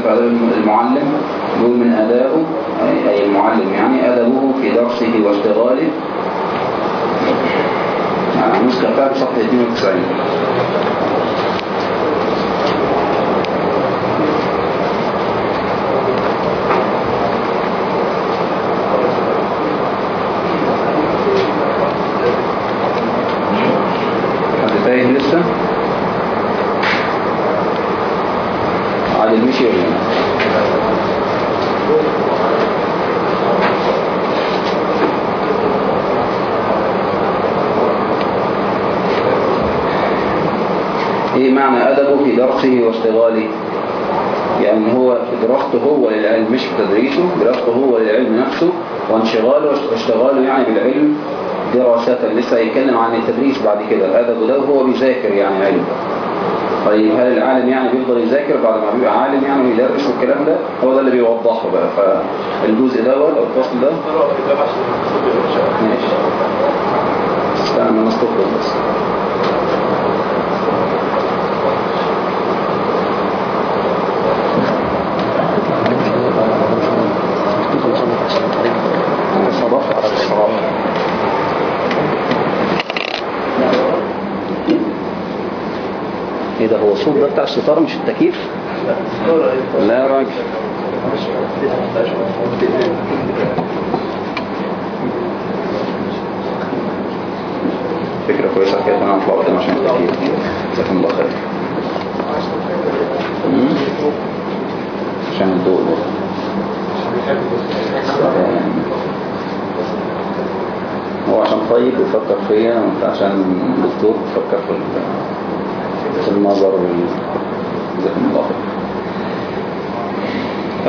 في آداب المعلم يقول من آدابه أي المعلم يعني آدابه في درسه واشتغاله. يعني نسخة فيها بصفحة 92 حد تايه لسه عادل مشي ولا لا؟ إيه معنى ادبه في درسه واشتغاله يعني هو في دراسته هو للعلم مش في تدريسه دراسته هو للعلم نفسه وانشغاله واشتغاله يعني بالعلم دراسة لسه هيتكلم عن التدريس بعد كده. ادبه ده وهو بيذاكر يعني علم. طيب هل العالم يعني بيفضل يذاكر بعد ما بيبقى عالم يعني ويدرس والكلام ده؟ هو ده اللي بيوضحه بقى. فالجزء ده أو الفصل ده؟ ماشي. استنى نستطلع بس. الصراحة إيه ده هو الصوت ده بتاع الستارة مش التكييف؟ لا يا راجل. فكرة كويسة كده أنا هطلع قدام عشان التكييف. جزاكم الله خير. عشان الضوء ده. هو عشان طيب بيفكر فيا وانت عشان دكتور بتفكر في ال- في النظر وال جزاكم الله خير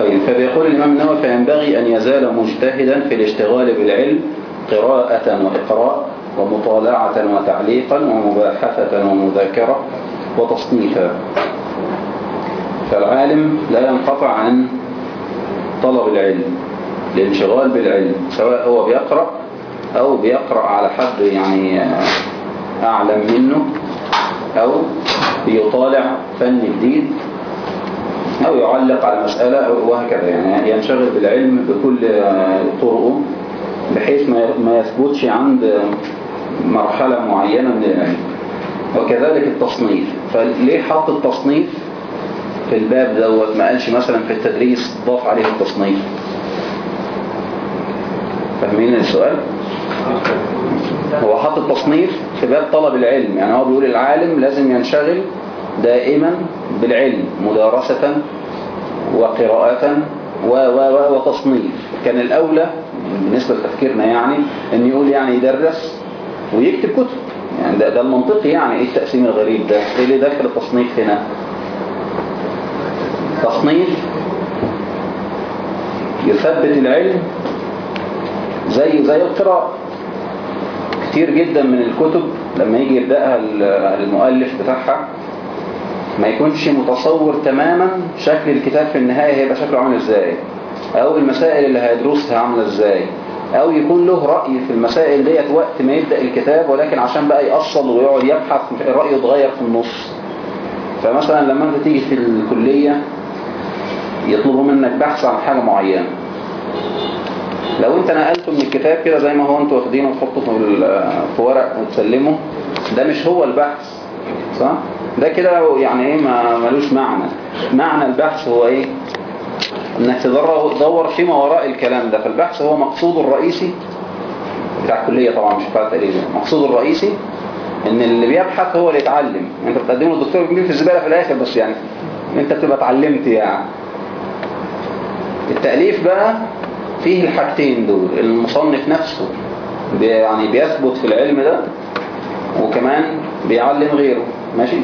طيب فبيقول الإمام النووي فينبغي أن يزال مجتهدا في الاشتغال بالعلم قراءة وإقراء ومطالعة وتعليقا ومباحثة ومذاكرة وتصنيفا. فالعالم لا ينقطع عن طلب العلم. الانشغال بالعلم سواء هو بيقرأ أو بيقرأ على حد يعني أعلم منه أو بيطالع فن جديد أو يعلق على مسألة وهكذا. يعني ينشغل بالعلم بكل طرقه بحيث ما يثبتش عند مرحلة معينة من العلم. وكذلك التصنيف. فليه حط التصنيف في الباب دوت؟ ما قالش مثلا في التدريس ضاف عليه التصنيف. فاهمين السؤال؟ هو حط التصنيف في باب طلب العلم. يعني هو بيقول العالم لازم ينشغل دائما بالعلم مدارسة وقراءة و و و وتصنيف. كان الأولى بالنسبة لتفكيرنا يعني أن يقول يعني يدرس ويكتب كتب. يعني ده, ده المنطقي يعني إيه التقسيم الغريب ده؟ إيه اللي داخل التصنيف هنا؟ تصنيف يثبت العلم زي زي القراءة كتير جدا من الكتب لما يجي يبدأها المؤلف بتاعها ما يكونش متصور تماما شكل الكتاب في النهاية هيبقى شكله عامل إزاي أو المسائل اللي هيدرسها عاملة إزاي أو يكون له رأي في المسائل ديت وقت ما يبدأ الكتاب ولكن عشان بقى يأصل ويقعد يبحث رأيه يتغير في النص. فمثلا لما أنت تيجي في الكلية يطلبوا منك بحث عن حاجة معينة. لو انت نقلته من الكتاب كده زي ما هو أنتوا واخدينه وتحطه في ورق وتسلمه ده مش هو البحث صح؟ ده كده يعني إيه ما ملوش معنى. معنى البحث هو إيه؟ انك تدور فيما وراء الكلام ده. فالبحث هو مقصوده الرئيسي بتاع الكلية طبعا مش بتاع التقريبا مقصوده الرئيسي إن اللي بيبحث هو اللي يتعلم. أنت بتقدمه للدكتور بيجيب في الزبالة في الآخر بس يعني أنت بتبقى اتعلمت يعني. التأليف بقى فيه الحاجتين دول المصنف نفسه يعني بيثبت في العلم ده وكمان بيعلم غيره ماشي؟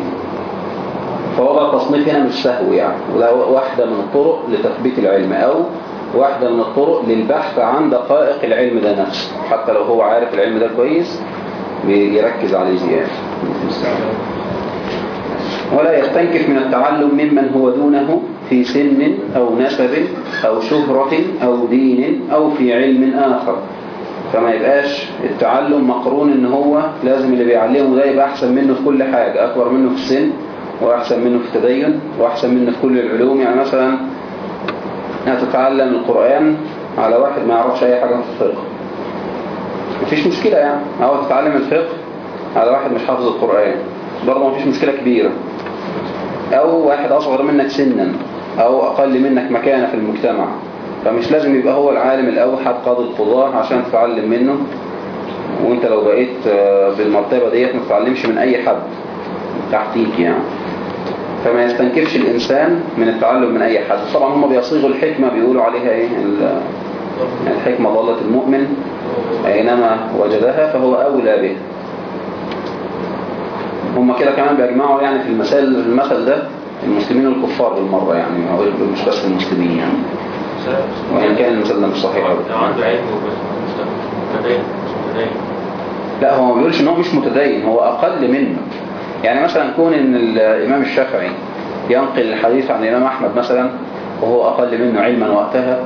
بقى التصنيف هنا مش سهو يعني وده واحدة من الطرق لتثبيت العلم أو واحدة من الطرق للبحث عن دقائق العلم ده نفسه حتى لو هو عارف العلم ده كويس بيركز عليه زيادة. ولا يستنكف من التعلم ممن هو دونه في سن أو نسب أو شهرة أو دين أو في علم آخر. فما يبقاش التعلم مقرون إن هو لازم اللي بيعلمه ده يبقى أحسن منه في كل حاجة أكبر منه في السن وأحسن منه في التدين وأحسن منه في كل العلوم. يعني مثلا هتتعلم القرآن على واحد ما يعرفش أي حاجة في الفقه. مفيش مشكلة يعني. أو تتعلم الفقه على واحد مش حافظ القرآن. برضه مفيش مشكلة كبيرة. أو واحد أصغر منك سنا. أو أقل منك مكانة في المجتمع. فمش لازم يبقى هو العالم الأوحد قاضي القضاء عشان تتعلم منه. وانت لو بقيت بالمرتبة ديت ما تتعلمش من أي حد تحتيك يعني. فما يستنكفش الإنسان من التعلم من أي حد. طبعا هم بيصيغوا الحكمة بيقولوا عليها إيه؟ الحكمة ضلت المؤمن. أينما وجدها فهو أولى به. هم كده كمان بيجمعوا يعني في المثال المثل ده. المسلمين والكفار بالمرة يعني مش بس المسلمين يعني. وإن كان المثال ده مش صحيح. عنده علم متدين لا هو ما بيقولش إن هو مش متدين هو أقل منه. يعني مثلا كون إن الإمام الشافعي ينقل الحديث عن الإمام أحمد مثلا وهو أقل منه علما وقتها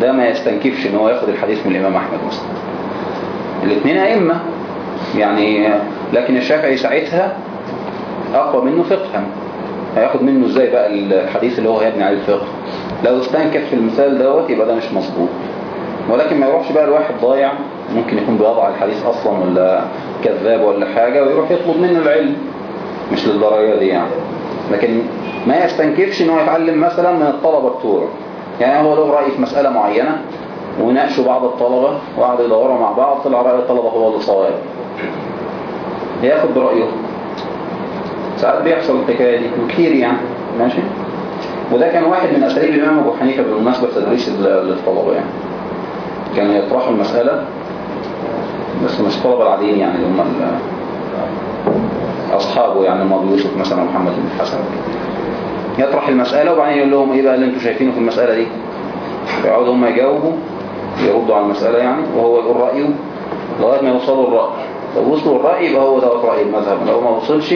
ده ما يستنكفش إن هو ياخد الحديث من الإمام أحمد مثلا. الاثنين أئمة يعني لكن الشافعي ساعتها أقوى منه فقها. هياخد منه إزاي بقى الحديث اللي هو هيبني عليه الفقه لو استنكف في المثال دوت يبقى ده مش مظبوط. ولكن ما يروحش بقى الواحد ضايع ممكن يكون بيضع الحديث أصلا ولا كذاب ولا حاجة ويروح يطلب منه العلم. مش للدرجة دي يعني. لكن ما يستنكفش إن هو يتعلم مثلا من الطلبة بتوعه يعني هو له رأي في مسألة معينة وناقشوا بعض الطلبة وقعدوا يدوروا مع بعض طلع رأي الطلبة هو اللي صواب ياخد برأيه. ساعات بيحصل الحكاية دي وكتير يعني. ماشي؟ وده كان واحد من أساليب الإمام أبو حنيفة بالمناسبة تدريس للطلبة يعني. كانوا يطرحوا المسألة بس مش الطلبة العاديين يعني اللي هم أصحابه يعني أبو يوسف مثلا محمد بن الحسن. يطرح المسألة وبعدين يقول لهم إيه بقى اللي أنتوا شايفينه في المسألة دي؟ يقعدوا هم يجاوبوا يردوا على المسألة يعني وهو يقول رأيه لغاية ما يوصلوا الرأي. لو وصلوا الرأي يبقى هو ده رأي المذهب. لو ما وصلش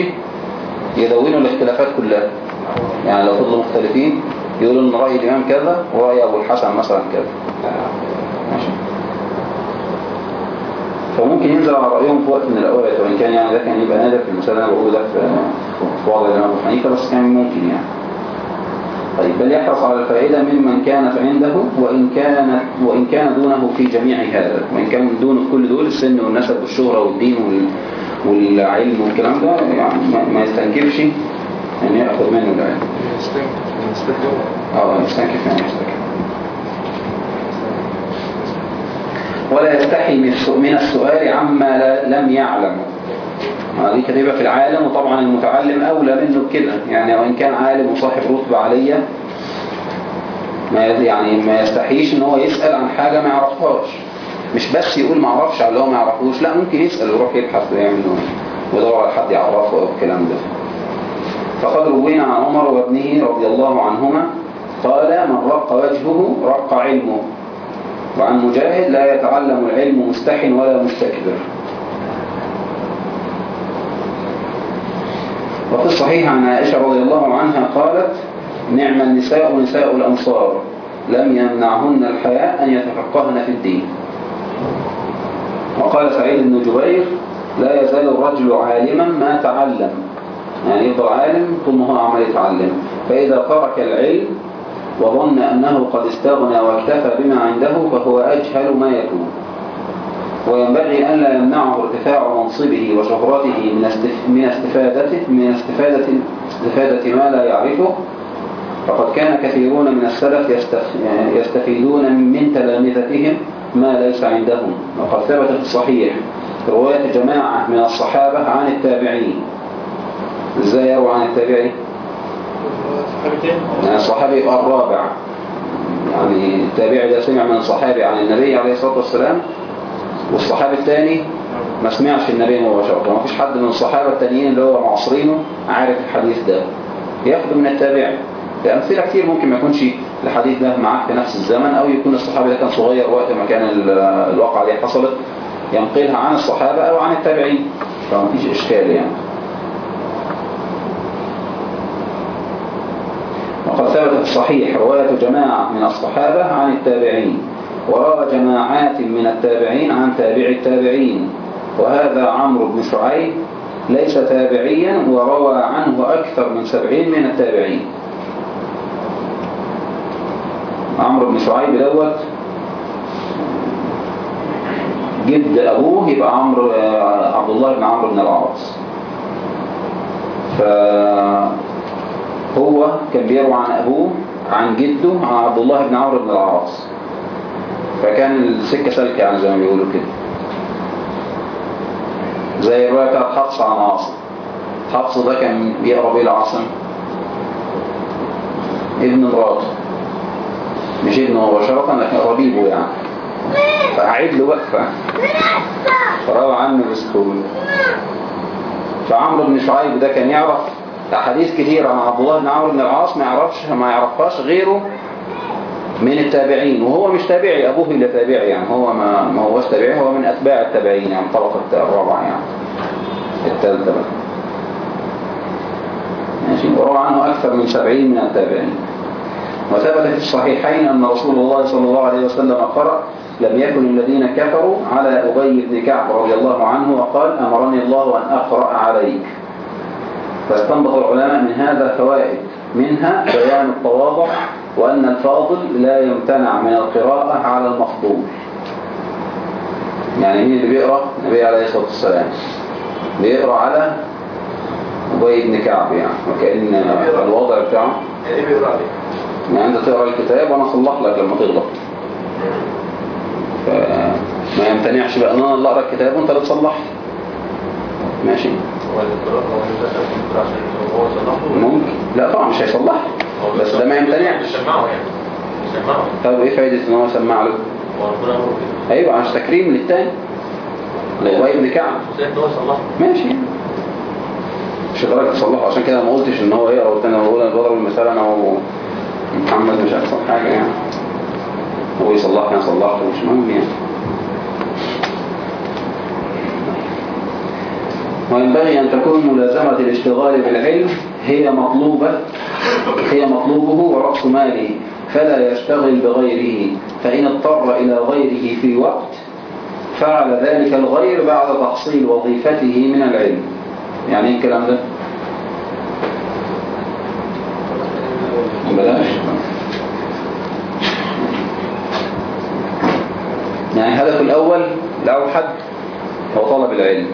يدونوا الاختلافات كلها. يعني لو فضلوا مختلفين يقولوا إن رأي الإمام كذا ورأي أبو الحسن مثلا كذا. ماشي. فممكن ينزل على رأيهم في وقت من الأوقات وإن كان يعني ده كان يبقى نادر في اللي أنا بقوله ده في وضع الإمام أبو حنيفة بس كان ممكن يعني. طيب بل يحرص على الفائدة ممن كانت عنده وإن كان وإن كان دونه في جميع هذا. وإن كان دونه في كل دول السن والنسب والشهرة والدين وال والعلم والكلام ده يعني ما يستنكفش إن ياخذ منه العلم آه يستنكف يعني يستنكف ولا يستحي من السؤال عما لم يعلم. هذه كتيبة في العالم وطبعا المتعلم أولى منه بكده. يعني وإن كان عالم وصاحب رتبة عالية ما يعني ما يستحيش إن هو يسأل عن حاجة ما يعرفهاش. مش بس يقول ما أعرفش على اللي هو ما يعرفوش لا ممكن يسأل ويروح يبحث ويعمل ويدور على حد يعرفه أو الكلام ده. فقد روينا عن عمر وابنه رضي الله عنهما قال من رق وجهه رق علمه وعن مجاهد لا يتعلم العلم مستح ولا مستكبر. وفي الصحيح عن عائشة رضي الله عنها قالت نعم النساء نساء الأنصار لم يمنعهن الحياء أن يتفقهن في الدين. وقال سعيد بن جبير لا يزال الرجل عالما ما تعلم. يعني يفضل عالم ما هو عمال يتعلم. فإذا ترك العلم وظن أنه قد استغنى واكتفى بما عنده فهو أجهل ما يكون. وينبغي أن لا يمنعه ارتفاع منصبه وشهرته من استفادته من استفادة استفادة ما لا يعرفه. فقد كان كثيرون من السلف يستفيدون من تلامذتهم ما ليس عندهم. وقد ثبت في الصحيح رواية جماعة من الصحابة عن التابعين. إزاي يروى عن التابعين؟ يعني الصحابي يبقى الرابع. يعني التابعي ده سمع من صحابي عن النبي عليه الصلاة والسلام والصحابي الثاني ما سمعش النبي مباشرة. ما فيش حد من الصحابة التانيين اللي هو معاصرينه عارف الحديث ده. ياخده من التابعي لأمثلة كتير ممكن ما يكونش الحديث ده معاك في نفس الزمن أو يكون الصحابي ده كان صغير وقت ما كان ال- الواقعة دي حصلت ينقلها عن الصحابة أو عن التابعين. فما فيش إشكال يعني. وقد ثبت في الصحيح رواية جماعة من الصحابة عن التابعين. وروى جماعات من التابعين عن تابع التابعين. وهذا عمرو بن شعيب ليس تابعيا وروى عنه أكثر من سبعين من التابعين. عمرو بن شعيب دوت جد أبوه يبقى عمرو آه، عبد الله بن عمرو بن العاص. فهو كان بيروى عن أبوه عن جده عن عبد الله بن عمرو بن العاص. فكان السكة سلكة يعني زي ما بيقولوا كده. زي الرواية بتاعت حفص عن عاصم. حفص ده كان بيقرأ بيه العاصم. ابن مراته. مش ابنه مباشرة لكن ربيبه يعني. فأعيد له وقفة. فروى عنه بسهولة فعمرو بن شعيب ده كان يعرف أحاديث كتير عن عبد الله بن عمرو بن العاص ما يعرفش ما يعرفهاش غيره من التابعين. وهو مش تابعي أبوه اللي تابعي يعني. هو ما, ما هوش تابعي هو من أتباع التابعين يعني طبقة الرابعة يعني. الثالثة بقى. ماشي. وروى عنه أكثر من سبعين من التابعين. وثبت في الصحيحين أن رسول الله صلى الله عليه وسلم قرأ لم يكن الذين كفروا على أبي بن كعب رضي الله عنه وقال أمرني الله أن أقرأ عليك. فاستنبط العلماء من هذا فوائد منها بيان التواضع وأن الفاضل لا يمتنع من القراءة على المفضول يعني مين اللي بيقرأ؟ النبي عليه الصلاة والسلام. بيقرأ على أبي بن كعب يعني وكأن الوضع بتاعه. بيقرأ عليه؟ يعني انت تقرأ الكتاب وأنا اصلح لك لما تغلط. فما يمتنعش بقى. ان أنا أقرأ الكتاب وأنت اللي تصلح. ماشي. هو هو هو ممكن. لا طبعا مش هيصلح. بس ده ما يمتنعش. طب إيه فايدة إن هو يسمع له؟ هو أيوه عشان تكريم للتاني. لأبي بن كعب. هو ماشي. مش لدرجة تصلحه. عشان كده ما قلتش إن هو يقرأ والتاني. أنا بضرب المثال أنا ومحمد مش أحسن حاجة يعني. هو يصلحني أنا صلحته مش مهم يعني. وينبغي أن تكون ملازمة الاشتغال بالعلم هي مطلوبة هي مطلوبه ورأس ماله فلا يشتغل بغيره. فإن اضطر إلى غيره في وقت فعل ذلك الغير بعد تحصيل وظيفته من العلم. يعني إيه الكلام ده؟ بلاش يعني الهدف الأول لو حد هو طلب العلم.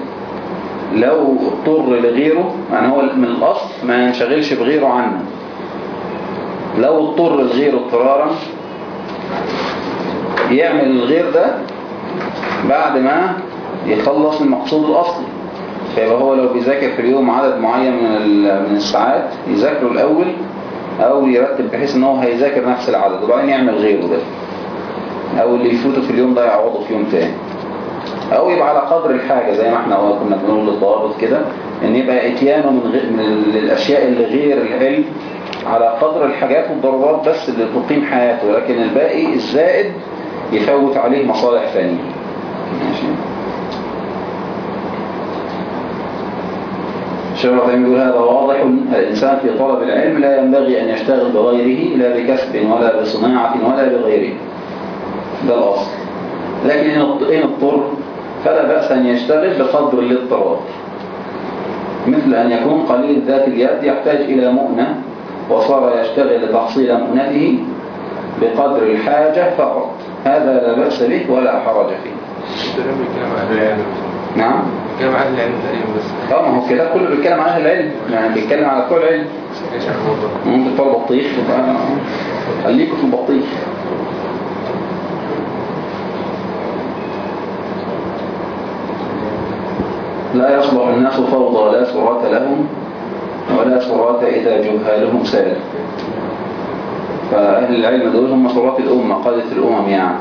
لو اضطر لغيره يعني هو من الأصل ما ينشغلش بغيره عنه. لو اضطر لغيره اضطرارا يعمل الغير ده بعد ما يخلص المقصود الأصلي. فيبقى هو لو بيذاكر في اليوم عدد معين من من الساعات يذاكره الأول أو يرتب بحيث إن هو هيذاكر نفس العدد وبعدين يعمل غيره ده. أو اللي يفوته في اليوم ده يعوضه في يوم تاني. أو يبقى على قدر الحاجة زي ما إحنا كنا بنقول للضوابط كده إن يبقى إتيانه من, غير من ال- الأشياء اللي غير العلم على قدر الحاجات والضرورات بس اللي تقيم حياته لكن الباقي الزائد يفوت عليه مصالح ثانية ماشي؟ الشيخ الرحيم يقول هذا واضح. الإنسان في طلب العلم لا ينبغي أن يشتغل بغيره لا بكسب ولا بصناعة ولا بغيره. ده الأصل. لكن إن اضطر فلا بأس أن يشتغل بقدر الاضطرار مثل أن يكون قليل ذات اليد يحتاج إلى مؤنة وصار يشتغل لتحصيل مؤنته بقدر الحاجة فقط. هذا لا بأس به ولا حرج فيه. أهل العلم نعم. عن أهل العلم تقريبا بس. آه ما هو كده كله بيتكلم عن أهل العلم. يعني بيتكلم على كل علم إيش عن الموضوع ممكن تطلع بطيخ يبقى خليكوا في البطيخ لا يصلح الناس فوضى لا سرات لهم ولا سرات إذا جهالهم سال فأهل العلم دول هم سرات الأمة قادة الأمم يعني.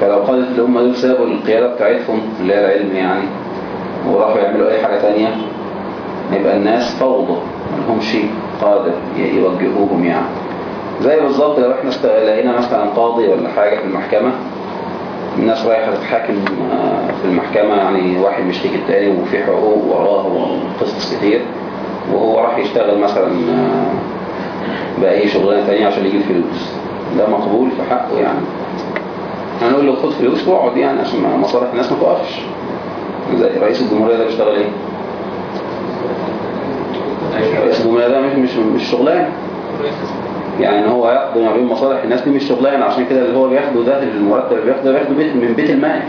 فلو قادة الأمة دول سابوا القيادة بتاعتهم اللي هي العلم يعني وراحوا يعملوا أي حاجة تانية. يبقى الناس فوضى ملهم شيء قادر يوجهوهم يعني. زي بالظبط لو إحنا لقينا مثلا قاضي ولا حاجة في المحكمة الناس رايحة تتحاكم آه، في المحكمة يعني واحد مشتكي التاني وفي حقوق وراه وقصص كتير. وهو راح يشتغل مثلا آه، بأي شغلانة تانية عشان يجيب فلوس. ده مقبول في حقه يعني. هنقول له خد فلوس واقعد يعني عشان ما- مصالح الناس ما توقفش. زي رئيس الجمهورية ده بيشتغل إيه؟ رئيس الجمهورية ده مش مش مش شغلانه يعني هو يقضي ما بين مصالح الناس دي مش شغلانة. عشان كده اللي هو بياخده ده المرتب اللي بياخده ده بياخده بيت من بيت المال.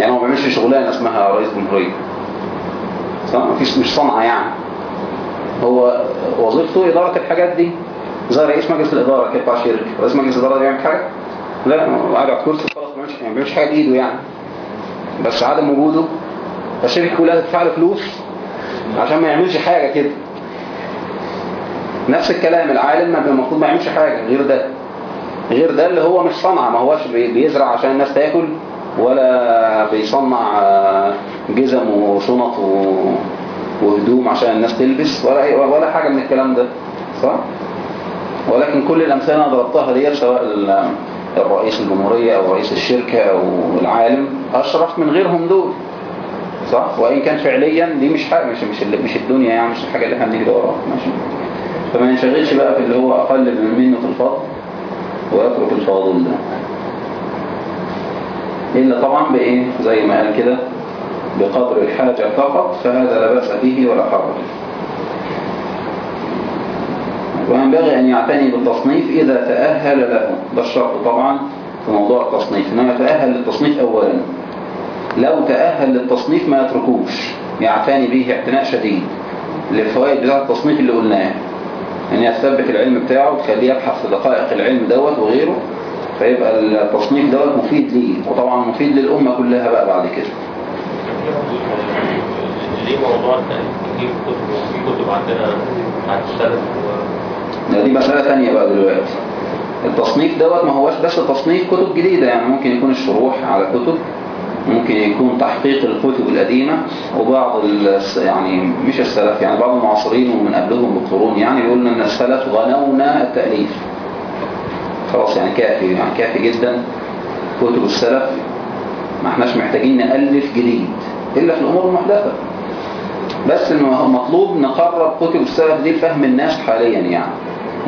يعني هو ما بيعملش شغلانة اسمها رئيس جمهورية. صح مفيش مش صنعة يعني. هو وظيفته إدارة الحاجات دي. زي رئيس مجلس الإدارة كده بتاع شركه رئيس مجلس الإدارة بيعمل حاجة؟ لا هو قاعد على الكرسي خلاص ما بيعملش حاجة بايده يعني. بس عدم وجوده. فالشركه كلها تدفع له فلوس عشان ما يعملش حاجة كده. نفس الكلام العالم ما المفروض ما يعملش حاجة غير ده. غير ده اللي هو مش صنعة ما هوش بي- بيزرع عشان الناس تاكل ولا بيصنع آه، جزم وشنط وهدوم عشان الناس تلبس ولا ولا حاجة من الكلام ده صح؟ ولكن كل الأمثلة أنا ضربتها ديت سواء الرئيس الجمهورية أو رئيس الشركة أو العالم أشرف من غيرهم دول. صح؟ وإن كان فعليا دي مش حاجة مش مش, مش الدنيا يعني مش الحاجة اللي إحنا بنيجي وراها. ماشي؟ فما ينشغلش بقى في اللي هو أقل من منه في الفضل ويترك الفاضل ده. إلا طبعا بإيه؟ زي ما قال كده بقدر الحاجة فقط فهذا لا بأس به ولا حرج. وينبغي أن يعتني بالتصنيف إذا تأهل له. ده الشرط طبعا في موضوع التصنيف إنه يتأهل للتصنيف أولا. لو تأهل للتصنيف ما يتركوش يعتني به اعتناء شديد للفوائد بتاع التصنيف اللي قلناه. إن يثبت العلم بتاعه تخليه يبحث في دقائق العلم دوت وغيره فيبقى التصنيف دوت مفيد ليه. وطبعا مفيد للأمة كلها بقى بعد كده. ليه موضوع كتير كتب عندنا بتاعت السلف دي مسألة تانية بقى دلوقتي. التصنيف دوت ما هوش بس تصنيف كتب جديدة يعني ممكن يكون الشروح على كتب ممكن يكون تحقيق الكتب القديمة وبعض يعني مش السلف يعني بعض المعاصرين ومن قبلهم بقرون يعني يقولون إن السلف أغنونا التأليف. خلاص يعني كافي يعني كافي جدا. كتب السلف ما إحناش محتاجين نألف جديد إلا في الأمور المحدثة. بس إنه مطلوب نقرب كتب السلف دي لفهم الناس حاليا يعني.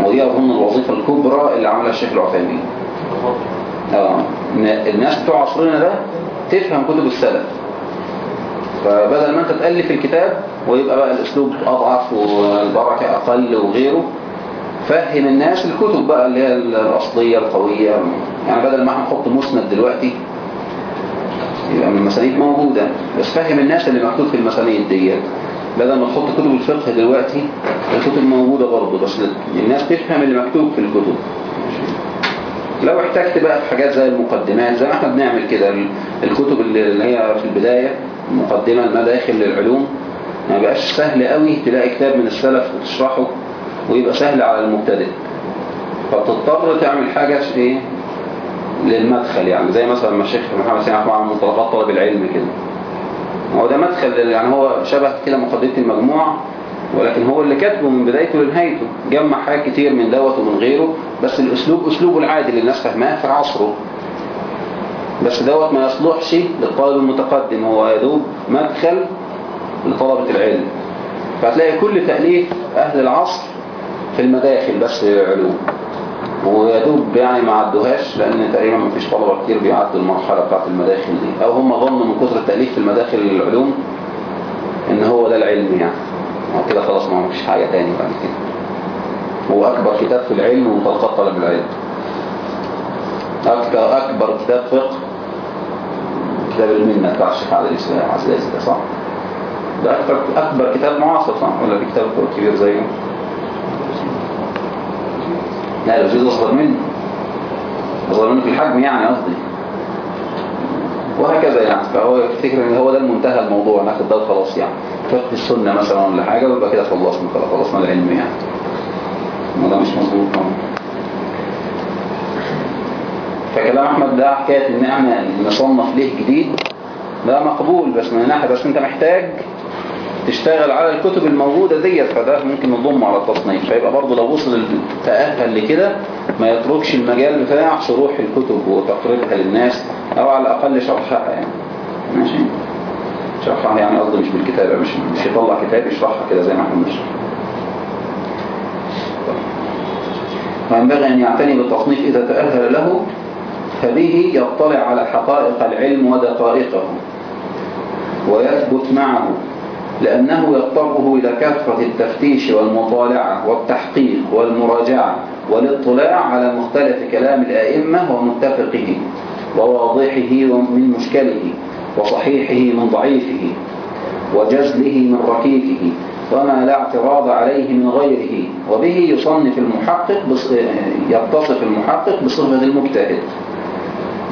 ودي أظن الوظيفة الكبرى اللي عملها الشيخ العثيمين. إن الناس بتوع عصرنا ده تفهم كتب السلف. فبدل ما انت تألف الكتاب ويبقى بقى الأسلوب أضعف والبركة أقل وغيره فهم الناس الكتب بقى اللي هي الأصلية القوية. يعني بدل ما إحنا نحط مسند دلوقتي يبقى المسانيد موجودة. بس فهم الناس اللي مكتوب في المسانيد ديت. بدل ما تحط كتب الفقه دلوقتي الكتب موجودة برضه بس الناس تفهم اللي مكتوب في الكتب. لو احتجت بقى في حاجات زي المقدمات زي ما إحنا بنعمل كده ال- الكتب اللي هي في البداية مقدمة المداخل للعلوم ما بقاش سهل قوي تلاقي كتاب من السلف وتشرحه ويبقى سهل على المبتدئ. فبتضطر تعمل حاجة إيه؟ للمدخل يعني زي مثلا ما الشيخ محمد سامح مع منطلقات طلب العلم كده. هو ده مدخل يعني هو شبه كده مقدمة المجموعة ولكن هو اللي كاتبه من بدايته لنهايته جمع حاجات كتير من دوت ومن غيره بس الأسلوب أسلوبه العادي اللي الناس فاهماه في عصره بس دوت ما يصلحش للطالب المتقدم هو يدوب مدخل لطلبة العلم. فهتلاقي كل تأليف أهل العصر في المداخل بس علوم ويدوب يعني ما عدوهاش لأن تقريبا ما فيش طلبة كتير بيعدوا المرحلة بتاعت المداخل دي أو هم ظنوا من كثر التأليف في المداخل العلوم إن هو ده العلم يعني كده خلاص ما فيش حاجة تاني بعد كده هو أكبر كتاب في العلم ومطلقات طلب العلم أكبر, أكبر كتاب فقه كتاب المنة بتاع الشيخ عادل الإسلام عزيزي ده صح؟ ده أكبر, أكبر كتاب معاصر صح؟ ولا في كتاب كبير زيه؟ لا لو زيد أصغر منه أصغر منه في الحجم يعني قصدي. وهكذا يعني. فهو يفتكر إن هو ده المنتهى الموضوع ناخد ده وخلاص يعني. فقه السنة مثلا ولا حاجة ويبقى كده خلصنا. خلصنا العلم يعني. وده مش مظبوط فكلام أحمد ده حكاية إن إحنا نصنف ليه جديد. ده مقبول بس من ناحية بس أنت محتاج تشتغل على الكتب الموجودة ديت فده ممكن نضم على التصنيف. فيبقى برضه لو وصل تأهل لكده ما يتركش المجال بتاع شروح الكتب وتقريبها للناس أو على الأقل شرحها يعني. ماشي؟ شرحها يعني قصدي مش بالكتابة مش مش يطلع كتاب يشرحها كده زي ما إحنا بنشرح. وينبغي أن يعتني بالتصنيف إذا تأهل له فبه يطلع على حقائق العلم ودقائقه ويثبت معه. لأنه يضطره إلى كثرة التفتيش والمطالعة والتحقيق والمراجعة والاطلاع على مختلف كلام الآئمة ومتفقه وواضحه من مشكله وصحيحه من ضعيفه وجزله من ركيكه وما لا اعتراض عليه من غيره. وبه يصنف المحقق بص... يتصف المحقق بصفة المجتهد.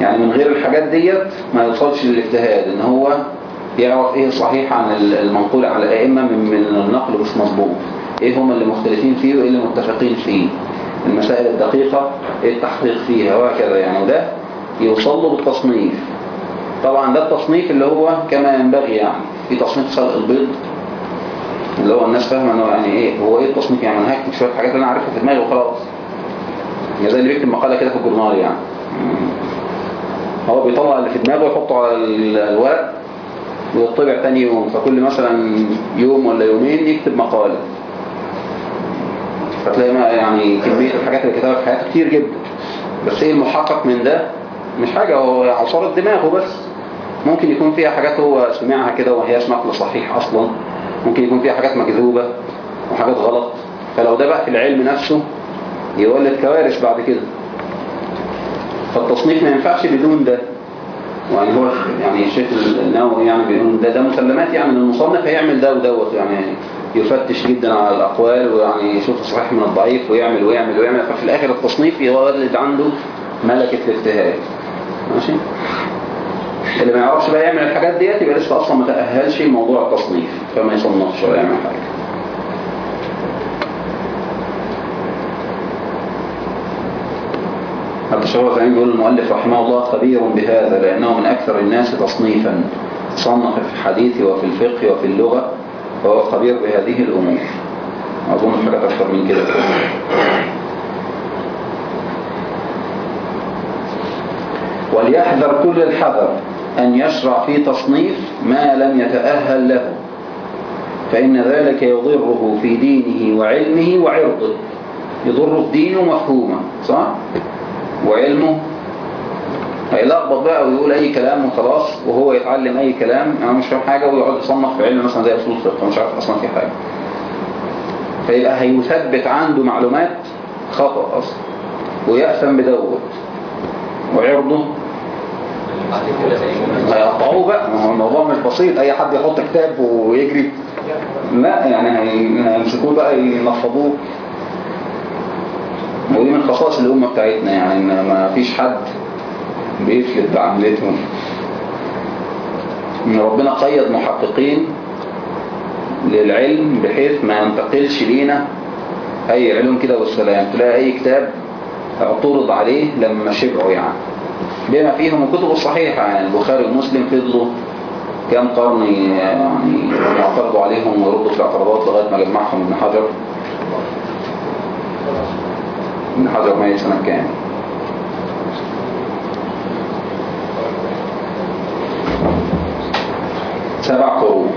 يعني من غير الحاجات ديت ما يوصلش للاجتهاد إن هو يعرف إيه الصحيح عن المنقول على الأئمة من, من النقل مش مظبوط. إيه هم اللي مختلفين فيه وإيه اللي متفقين فيه؟ المسائل الدقيقة إيه التحقيق فيها؟ وهكذا يعني. وده يوصل له بالتصنيف. طبعا ده التصنيف اللي هو كما ينبغي يعني. في تصنيف خلق البيض اللي هو الناس فاهمة إنه يعني إيه هو إيه التصنيف يعني؟ أنا هكتب شوية حاجات أنا عارفها في دماغي وخلاص. يعني زي اللي بيكتب مقالة كده في الجورنال يعني. هو بيطلع اللي في دماغه ويحطه على الورق. ويطبع تاني يوم. فكل مثلا يوم ولا يومين يكتب مقالة. فتلاقي يعني كمية الحاجات اللي كتبها في حياته كتير جدا. بس إيه المحقق من ده؟ مش حاجة هو عصارة دماغه بس. ممكن يكون فيها حاجات هو سمعها كده وهي نقل صحيح أصلا. ممكن يكون فيها حاجات مكذوبة وحاجات غلط. فلو ده بقى في العلم نفسه يولد كوارث بعد كده. فالتصنيف ما ينفعش بدون ده. يعني هو يعني الشيخ النووي يعني بيقول ده ده مسلمات يعني المصنف هيعمل ده ودوت يعني يفتش جدا على الأقوال ويعني يشوف الصحيح من الضعيف ويعمل ويعمل ويعمل ففي الآخر التصنيف يولد عنده ملكة الاجتهاد. ماشي؟ اللي ما يعرفش بقى يعمل الحاجات ديت يبقى لسه أصلا ما تأهلش موضوع التصنيف فما يصنفش ولا يعمل حاجة. الشيخ الزعيم بيقول المؤلف رحمه الله خبير بهذا لأنه من أكثر الناس تصنيفا صنف في الحديث وفي الفقه وفي اللغة وهو خبير بهذه الأمور. أظن حاجات أكثر من كده. وليحذر كل الحذر أن يشرع في تصنيف ما لم يتأهل له فإن ذلك يضره في دينه وعلمه وعرضه. يضره في دينه مفهومه صح؟ وعلمه. هيلخبط بقى ويقول أي كلام وخلاص وهو يتعلم أي كلام أنا مش فاهم حاجة ويقعد يصنف في علم مثلا زي أصول الفقه مش عارف أصلا في حاجة. فيبقى هيثبت عنده معلومات خطأ أصلا ويأثم بدوت. وعرضه هيقطعوه بقى. الموضوع مش بسيط أي حد يحط كتاب ويجري. لا يعني هيمسكوه بقى ينفضوه. ودي من خصائص الأمة بتاعتنا يعني إن ما فيش حد بيفلت بعملتهم. إن ربنا قيد محققين للعلم بحيث ما ينتقلش لينا أي علم كده والسلام. تلاقي أي كتاب اعترض عليه لما شبعوا يعني. بما فيهم الكتب الصحيحة يعني البخاري ومسلم فضلوا كام قرن يعني يعترضوا عليهم ويردوا في الاعتراضات لغاية ما جمعهم ابن حجر. ابن حجر ميت سنة كام سبع قرون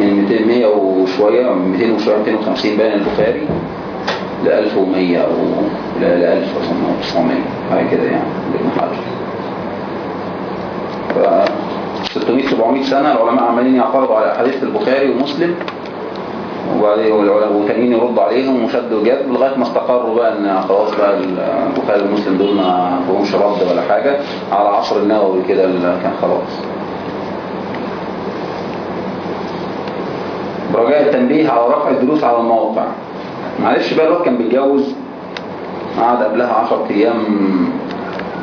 من 200 وشوية من 200 وشوية 250 بين البخاري ل 1100 أو ل 1900 حاجة كده يعني ابن حجر ف 600 700 سنة العلماء عمالين يعترضوا على أحاديث البخاري ومسلم والتانيين يردوا عليهم وشد وجذب لغاية ما استقروا بقى إن خلاص بقى البخاري والمسلم دول ما فيهمش رد ولا حاجة. على عصر النووي كده اللي كان خلاص. برجاء التنبيه على رفع الدروس على المواقع. معلش بقى الوقت كان بيتجوز. قعد قبلها 10 أيام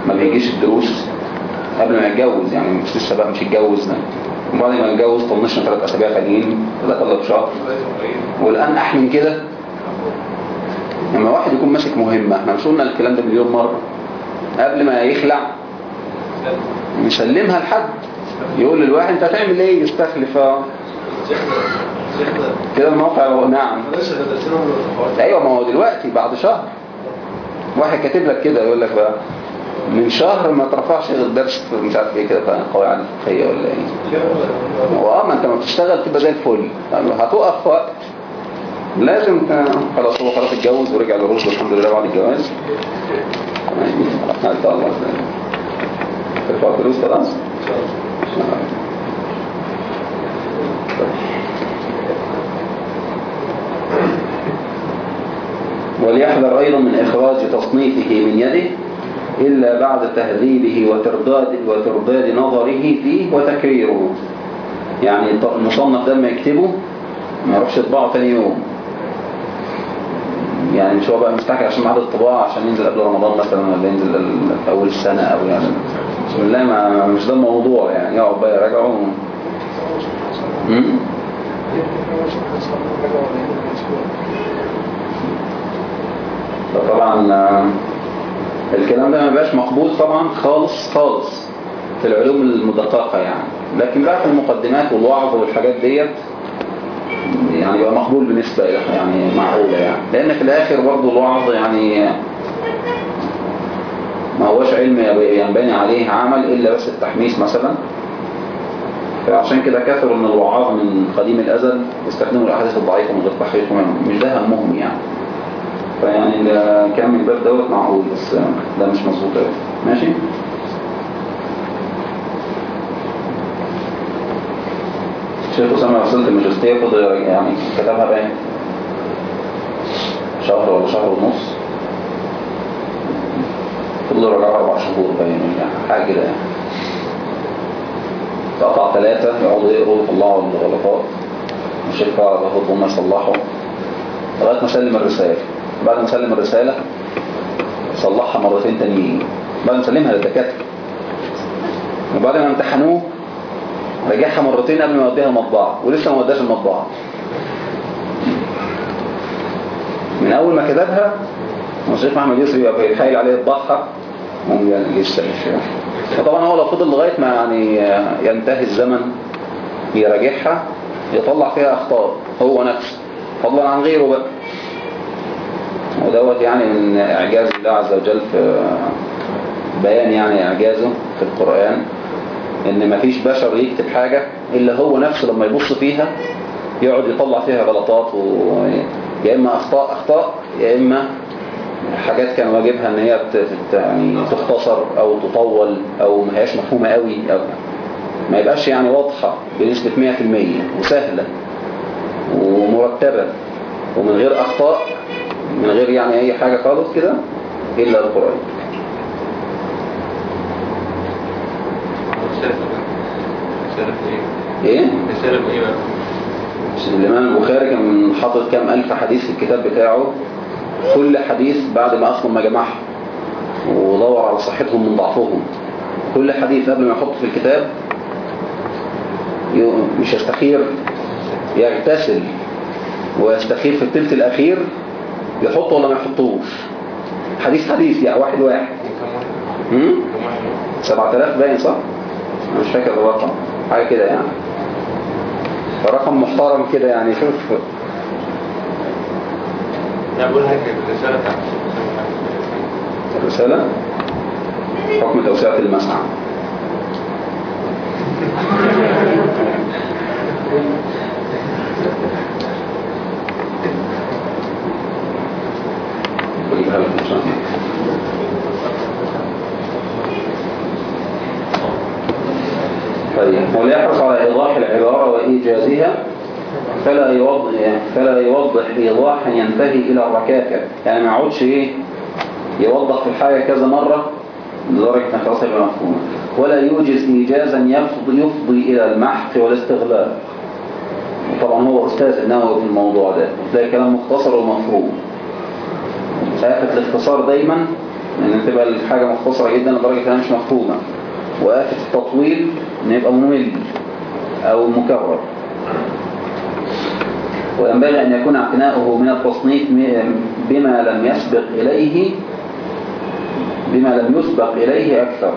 ما بيجيش الدروس قبل ما يتجوز. يعني مش لسه بقى مش يتجوز ده. وبعد ما يتجوز طنشنا ثلاث أسابيع تانيين ثلاث ولا بشهر والآن أحلى من كده لما واحد يكون ماسك مهمة. إحنا مش قلنا الكلام ده مليون مرة. قبل ما يخلع يسلمها لحد. يقول للواحد أنت هتعمل إيه؟ يستخلف. كده الموقع نعم. أيوه ما هو دلوقتي بعد شهر. واحد كاتب لك كده يقول لك بقى. من شهر ما ترفعش غير درس مش عارف إيه كده قواعد الفقهية ولا إيه؟ هو آه ما أنت ما بتشتغل تبقى زي الفل. هتقف وقت لازم خلاص هو خلاص اتجوز ورجع للرشد الحمد لله بعد الجواز. ما شاء الله ترفع فلوس خلاص؟ وليحذر أيضا من إخراج تصنيفه من يده. إلا بعد تهذيبه وترداد, وترداد نظره فيه وتكريره. يعني المصنف ده لما يكتبه ما يروحش يطبعه تاني يوم. يعني مش هو بقى مستعجل عشان بعد الطباعة عشان ينزل قبل رمضان مثلا ولا ينزل أول السنة أو يعني. بسم الله ما مش ده الموضوع يعني. يقعد بقى يراجعه مم؟ فطبعا آه، الكلام ده ما بقاش مقبول طبعا خالص خالص في العلوم المدققة يعني. لكن بقى في المقدمات والوعظ والحاجات ديت يعني يبقى مقبول بالنسبة إلى يعني معقولة يعني. لأن في الآخر برضه الوعظ يعني ما هوش علم ينبني عليه عمل إلا بس التحميس مثلا. فعشان كده كثروا من الوعاظ من قديم الأزل يستخدموا الأحاديث الضعيفة من غير تحقيق مش ده همهم يعني. فيعني ده كلام من الباب دوت معقول بس ده مش مظبوط قوي ماشي؟ شيخ أسامة وصلت الماجستير فضل يعني كتبها باين. شهر ولا شهر ونص. فضل يراجعها أربع شهور باين يعني حاجة كده يعني. تقطع ثلاثة يقعدوا يقروا يطلعوا الغلطات الشيخ باخد هم يصلحوا. لغاية ما سلم الرسالة. بعد ما سلم الرسالة صلحها مرتين تانيين. بعد ما سلمها للدكاترة. وبعد ما امتحنوه رجعها مرتين قبل ما يوديها المطبعة. ولسه ما وداش المطبعة. من أول ما كتبها الشيخ محمد يوسف يبقى بيتحايل عليه يعني لسه مش فطبعا هو لو فضل لغاية ما يعني ينتهي الزمن يراجعها يطلع فيها أخطاء هو نفسه. فضلا عن غيره بقى. ودوت يعني من إعجاز الله عز وجل في بيان يعني إعجازه في القرآن إن مفيش بشر يكتب حاجة إلا هو نفسه لما يبص فيها يقعد يطلع فيها غلطات و... يا إما أخطاء أخطاء يا إما حاجات كان واجبها إن هي يعني تختصر أو تطول أو ما هياش مفهومة قوي أو ما يبقاش يعني واضحة بنسبة 100% وسهلة ومرتبة ومن غير أخطاء من غير يعني أي حاجة خالص كده إلا القرآن. رسالة إيه؟ إيه؟ رسالة إيه بقى؟ الإمام البخاري كان حاطط كام ألف حديث في الكتاب بتاعه. كل حديث بعد ما أصلا ما جمعهم. ودور على صحتهم من ضعفهم. كل حديث قبل ما يحطه في الكتاب مش يستخير يغتسل. ويستخير في الثلث الأخير يحطه ولا ما يحطوش؟ حديث حديث يعني واحد واحد. واحد؟ 7000 باين صح؟ مش فاكر الرقم. حاجة كده يعني. فرقم محترم كده يعني شوف. لا بقول لك حاجة. الرسالة؟ حكم توسعة المسعى بجيبها لك إن شاء الله. وليحرص على إيضاح العبارة وإيجازها فلا يوضح, فلا يوضح إيضاحا ينتهي إلى الركاكة. يعني ما يقعدش إيه يوضح في الحاجة كذا مرة لدرجة أن خلاص مفهومة ولا يوجز إيجازا يفضي, يفضي إلى المحق والاستغلال. طبعا هو أستاذ النووي في الموضوع ده. تلاقي كلام مختصر ومفهوم. آفة الاختصار دايما إن تبقى الحاجة مختصرة جدا لدرجة إنها مش مفهومة. وآفة التطويل ان يبقى ممل أو مكرر. وينبغي أن يكون اعتناؤه من التصنيف بما لم يسبق إليه بما لم يسبق إليه أكثر.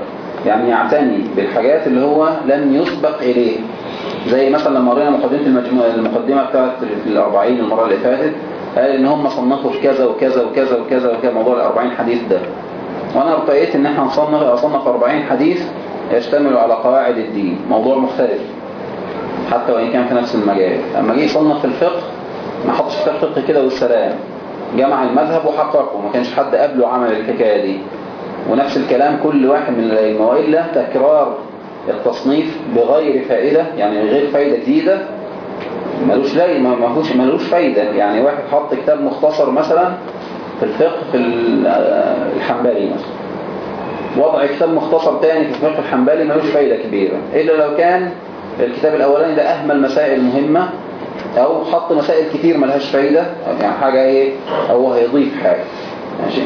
يعني يعتني بالحاجات اللي هو لم يسبق إليه. زي مثلا لما قرينا مقدمة المجموعة المقدمة بتاعت الأربعين المرة اللي فاتت قال إن هم صنفوا في كذا وكذا وكذا وكذا وكذا موضوع الأربعين حديث ده. وأنا ارتقيت إن إحنا نصنف أصنف 40 حديث يشتمل على قواعد الدين. موضوع مختلف. حتى وإن كان في نفس المجال. أما جه يصنف الفقه ما حطش كتاب فقه كده والسلام. جمع المذهب وحققه ما كانش حد قبله عمل الحكاية دي. ونفس الكلام كل واحد من الأئمة وإلا تكرار التصنيف بغير فائدة يعني غير فائدة جديدة. ملوش لا ما ملوش ملوش فايدة. يعني واحد حط كتاب مختصر مثلا في الفقه في ال- الحنبلي مثلا. وضع كتاب مختصر تاني في الفقه الحنبلي ملوش فايدة كبيرة إلا لو كان الكتاب الأولاني ده أهمل مسائل مهمة أو حط مسائل كتير ملهاش فايدة يعني حاجة إيه هو هيضيف حاجة. ماشي؟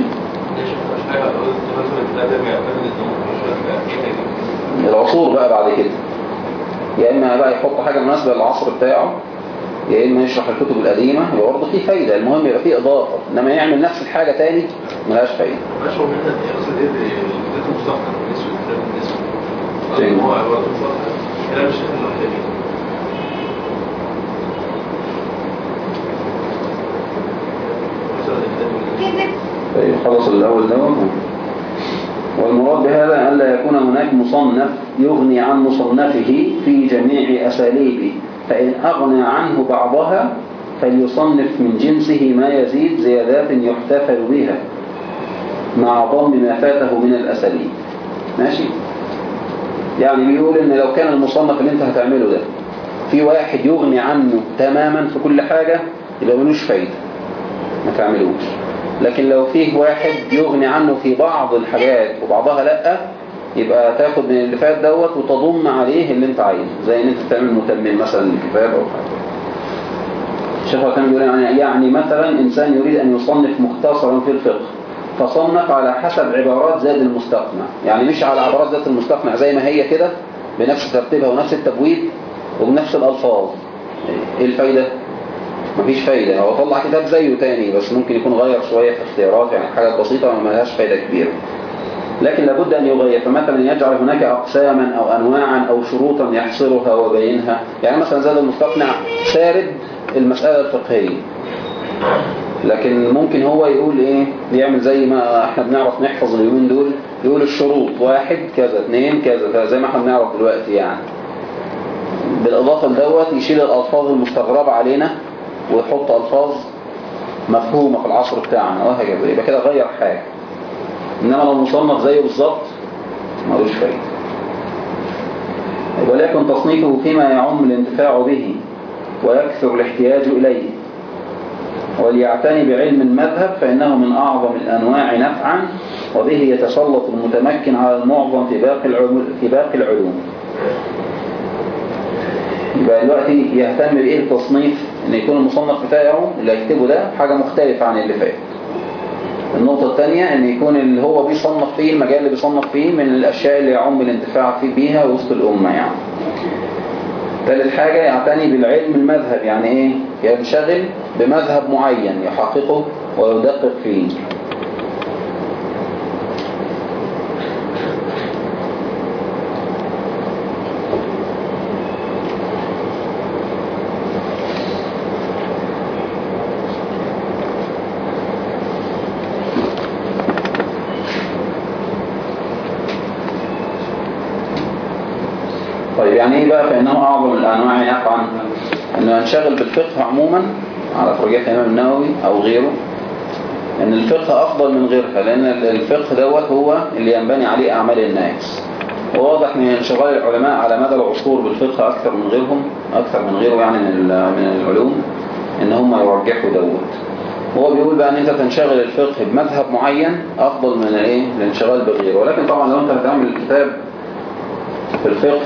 العصور بقى بعد كده. يا إما بقى يحط حاجة مناسبة للعصر بتاعه يا إما يشرح الكتب القديمة يبقى برضه فيه فايدة المهم يبقى فيه إضافة إنما يعمل نفس الحاجة تاني ملهاش فايدة. العثيمين مثلا الكتاب طيب خلص الأول دوت والمراد بهذا أن لا يكون هناك مصنف يغني عن مصنفه في جميع أساليبه. فإن أغنى عنه بعضها فليصنف من جنسه ما يزيد زيادات يحتفل بها مع ضم ما فاته من الأساليب. ماشي؟ يعني بيقول إن لو كان المصنف اللي أنت هتعمله ده في واحد يغني عنه تماما في كل حاجة يبقى ملوش فايدة. ما تعملوش. لكن لو فيه واحد يغني عنه في بعض الحاجات وبعضها لأ يبقى تاخد من اللي فات دوت وتضم عليه اللي انت عايزه. زي ان انت تعمل متمم مثلا للكتاب أو حاجة. الشيخ كان بيقول يعني يعني مثلا إنسان يريد أن يصنف مختصرا في الفقه فصنف على حسب عبارات زاد المستقنع. يعني مش على عبارات زاد المستقنع زي ما هي كده بنفس ترتيبها ونفس التبويب وبنفس الألفاظ. إيه الفايدة؟ مفيش فايدة. هو طلع كتاب زيه تاني بس ممكن يكون غير شوية في اختيارات يعني حاجات بسيطة ما لهاش فايدة كبيرة. لكن لابد أن يغير. فمثلا يجعل هناك أقساما أو أنواعا أو شروطا يحصرها ويبينها يعني مثلا زاد المستقنع سارد المسألة الفقهية. لكن ممكن هو يقول إيه؟ يعمل زي ما إحنا بنعرف نحفظ اليومين دول. يقول الشروط واحد كذا اثنين كذا كذا زي ما إحنا بنعرف دلوقتي يعني. بالإضافة لدوت يشيل الألفاظ المستغربة علينا ويحط ألفاظ مفهومة في العصر بتاعنا. وهكذا يبقى كده غير حاجة. إنما لو مصنف زيه بالظبط. ملوش فايدة. ولكن تصنيفه فيما يعم الانتفاع به ويكثر الاحتياج إليه. وليعتني بعلم المذهب فإنه من أعظم الأنواع نفعا وبه يتسلط المتمكن على المعظم في باقي العلوم, في باقي العلوم. يبقى دلوقتي يهتم بإيه التصنيف؟ إن يكون المصنف بتاعه اللي هيكتبه ده حاجة مختلفة عن اللي فات. النقطة الثانية إن يكون اللي هو بيصنف فيه المجال اللي بيصنف فيه من الأشياء اللي يعم الانتفاع فيه بيها وسط الأمة يعني. ثالث حاجة يعتني بالعلم المذهب يعني إيه؟ ينشغل بمذهب معين يحققه ويدقق فيه. بقى فإنه أعظم الأنواع نفعا أنه ينشغل بالفقه عموما على ترجيح الإمام النووي أو غيره أن الفقه أفضل من غيرها لأن الفقه دوت هو اللي ينبني عليه أعمال الناس. وواضح من انشغال العلماء على مدى العصور بالفقه أكثر من غيرهم أكثر من غيره يعني من العلوم إن هم يرجحوا دوت. هو بيقول بقى إن أنت تنشغل الفقه بمذهب معين أفضل من الايه الانشغال بغيره. ولكن طبعا لو أنت هتعمل كتاب في الفقه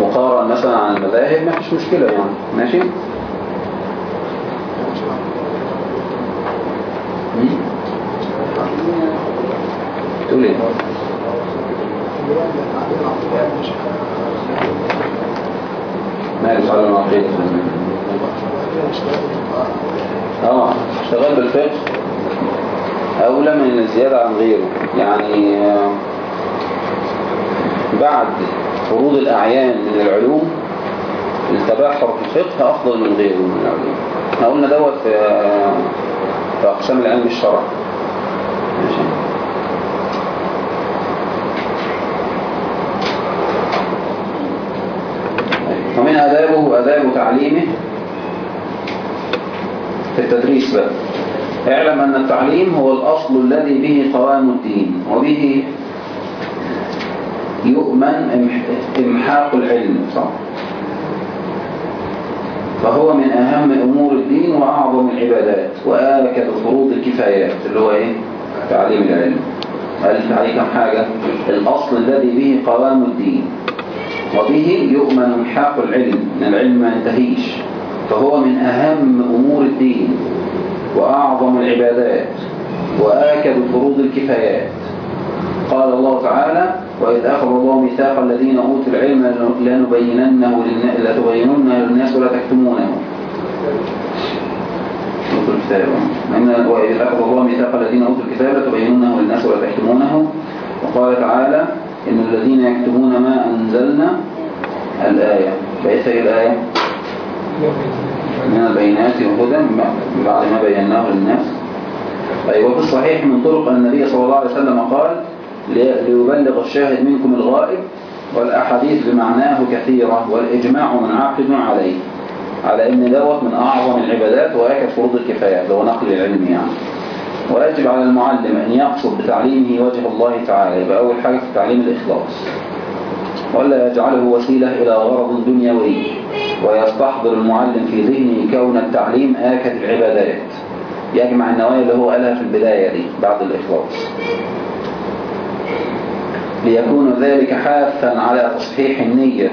مقارن مثلا عن المذاهب ما فيش مشكلة يعني. ماشي؟ تقول إيه؟ ما يفعل العقيدة آه اشتغل بالفقه أولى من الزيادة عن غيره. يعني آه، بعد فروض الأعيان من العلوم التبحر في الفقه أفضل من غيره من العلوم. إحنا قلنا دوت في في أقسام العلم الشرعي. ماشي؟ ومن آدابه آداب تعليمه في التدريس بقى. اعلم أن التعليم هو الأصل الذي به قوام الدين وبه يؤمن إمح- إمحاق العلم صح؟ فهو من أهم أمور الدين وأعظم العبادات وآكد فروض الكفايات اللي هو إيه؟ تعليم العلم قال عليه كم حاجة الأصل الذي به قوام الدين وبه يؤمن إمحاق العلم إن العلم ما ينتهيش فهو من أهم أمور الدين وأعظم العبادات وآكد فروض الكفايات قال الله تعالى وإذ أخذ الله ميثاق الذين أوتوا العلم لنبيننه لتبيننه للناس ولا تكتمونه. وإذ أخذ الله ميثاق الذين أوتوا الكتاب لتبيننه للناس ولا تكتمونه. وقال تعالى إن الذين يكتمون ما أنزلنا الآية. بقيت هي الآية من البينات والهدى بعد ما بيناه للناس. أيوة في الصحيح من طرق النبي صلى الله عليه وسلم قال ليبلغ الشاهد منكم الغائب والأحاديث بمعناه كثيرة والإجماع منعقد عليه على أن دوت من أعظم العبادات وآكد فروض الكفاية هو نقل العلم يعني. ويجب على المعلم أن يقصد بتعليمه وجه الله تعالى يبقى أول حاجة في التعليم الإخلاص. ولا يجعله وسيلة إلى غرض دنيوي ويستحضر المعلم في ذهنه كون التعليم آكد العبادات. يجمع النوايا اللي هو قالها في البداية دي بعد الإخلاص. ليكون ذلك حاثا على تصحيح النية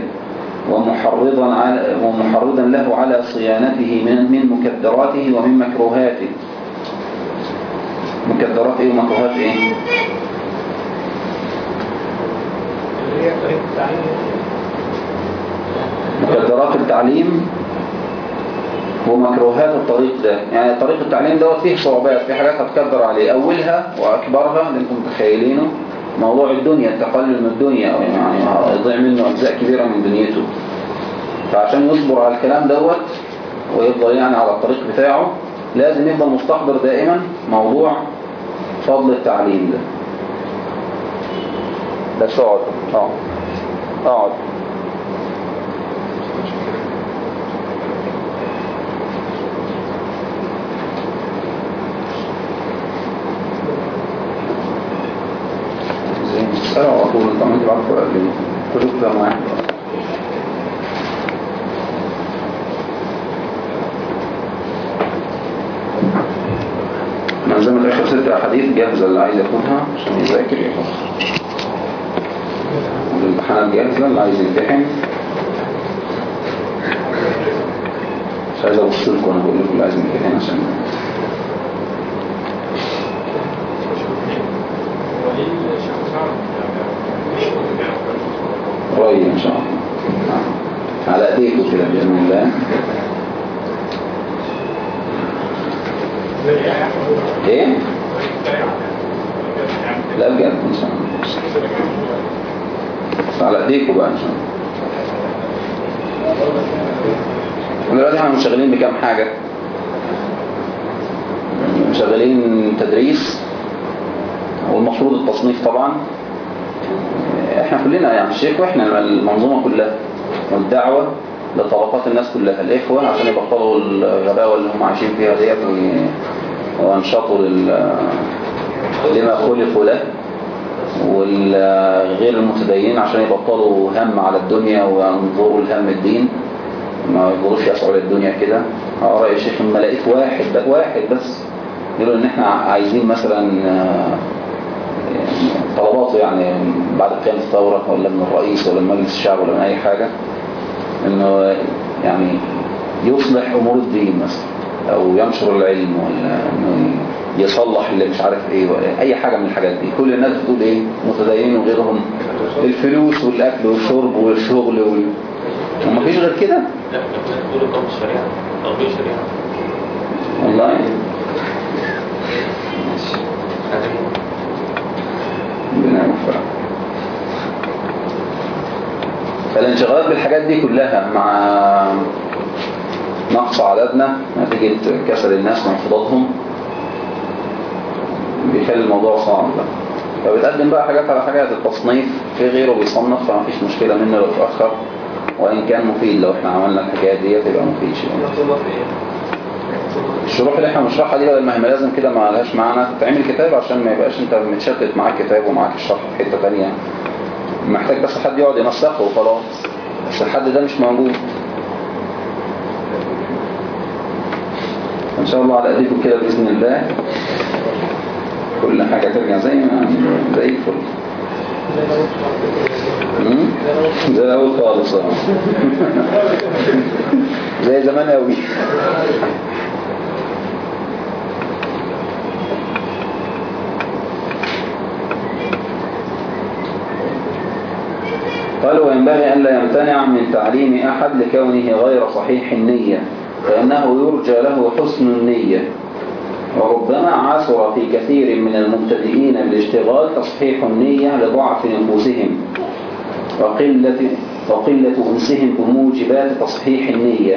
ومحرضا على ومحرضا له على صيانته من من مكدراته ومن مكروهاته. مكدرات إيه ومكروهات إيه؟ مكدرات التعليم ومكروهات الطريق ده. يعني طريق التعليم دوت فيه صعوبات في حاجات هتكدر عليه. أولها وأكبرها اللي أنتم متخيلينه موضوع الدنيا التقلل من الدنيا يعني يضيع منه أجزاء كبيرة من دنيته. فعشان يصبر على الكلام دوت ويفضل يعني على الطريق بتاعه لازم يفضل مستحضر دائما موضوع فضل التعليم ده. بس أقعد. اقعد أقعد زين ما انت بعرف قال لي كله كلام واحد منظمة آخر ست أحاديث جاهزة اللي عايز ياخدها عشان يذاكر ياخدها الامتحانات جاهزة اللي عايز يمتحن مش عايز أبص لكم أنا بقول لكم اللي عايز يمتحن عشان الشيخ صعب قريب إن شاء الله. على أيديكم كده بإذن الله. إيه؟ لا بجد إن شاء الله. على أيديكم بقى إن شاء الله. دلوقتي إحنا مشغلين بكام حاجة؟ مشغلين تدريس والمفروض التصنيف طبعا. إحنا كلنا يعني الشيخ وإحنا المنظومة كلها والدعوة لطبقات الناس كلها الإخوة عشان يبطلوا الغباوة اللي هم عايشين فيها ديت وي- وينشطوا لما خلقوا له والغير المتدينين عشان يبطلوا هم على الدنيا وينظروا لهم الدين. ما يقدروش يسعوا للدنيا كده. رأي الشيخ لما لقيت واحد واحد بس. يقولوا إن إحنا عايزين مثلا آه، طلباته يعني بعد قيام الثورة ولا من الرئيس ولا من مجلس الشعب ولا من أي حاجة إنه يعني يصلح أمور الدين مثلا أو ينشر العلم ولا إنه يصلح اللي مش عارف إيه ولا أي حاجة من الحاجات دي. كل الناس بتقول إيه؟ متدينين وغيرهم. الفلوس والأكل والشرب والشغل وال... ومفيش غير كده. لا الناس بتقول طب الشريعة تطبيق الشريعة والله. عايزين يوفقك فالانشغالات بالحاجات دي كلها مع نقص عددنا نتيجة كسل الناس وانفضاضهم بيخلي الموضوع صعب بقى فبتقدم بقى حاجات على حاجات التصنيف في غيره بيصنف فما فيش مشكلة منه لو اتأخر وإن كان مفيد لو إحنا عملنا الحكاية دي تبقى مفيد إيه؟ الشروح اللي إحنا بنشرحها دي بدل ما هي لازم كده ما لهاش معنى تتعمل كتاب عشان ما يبقاش انت متشتت معاك كتاب ومعاك الشرح في حتة تانية. محتاج بس حد يقعد ينسقه وخلاص بس الحد ده مش موجود. إن شاء الله على ايديكم كده بإذن الله. كل حاجة ترجع زي ما زي الفل؟ زي الأول خالص. زي زمان قوي قال وينبغي أن لا يمتنع من تعليم أحد لكونه غير صحيح النية فإنه يرجى له حسن النية. وربما عثر في كثير من المبتدئين بالاشتغال تصحيح النية لضعف نفوسهم. وقلة, وقلة أنسهم بموجبات تصحيح النية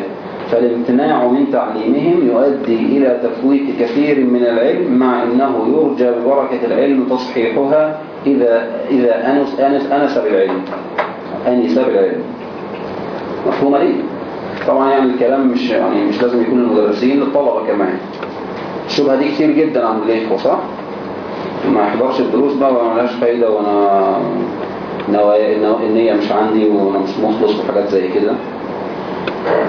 فالامتناع من تعليمهم يؤدي إلى تفويت كثير من العلم مع أنه يرجى ببركة العلم تصحيحها إذا, إذا أنس, أنس, أنس بالعلم أنس بالعلم مفهومة دي؟ طبعا يعني الكلام مش يعني مش لازم يكون المدرسين للطلبة كمان الشبهة دي كتير جدا عند الإخوة صح؟ ما يحضرش الدروس بقى وما لهاش فايدة النو- النية مش عندي وأنا مش مخلص وحاجات زي كده.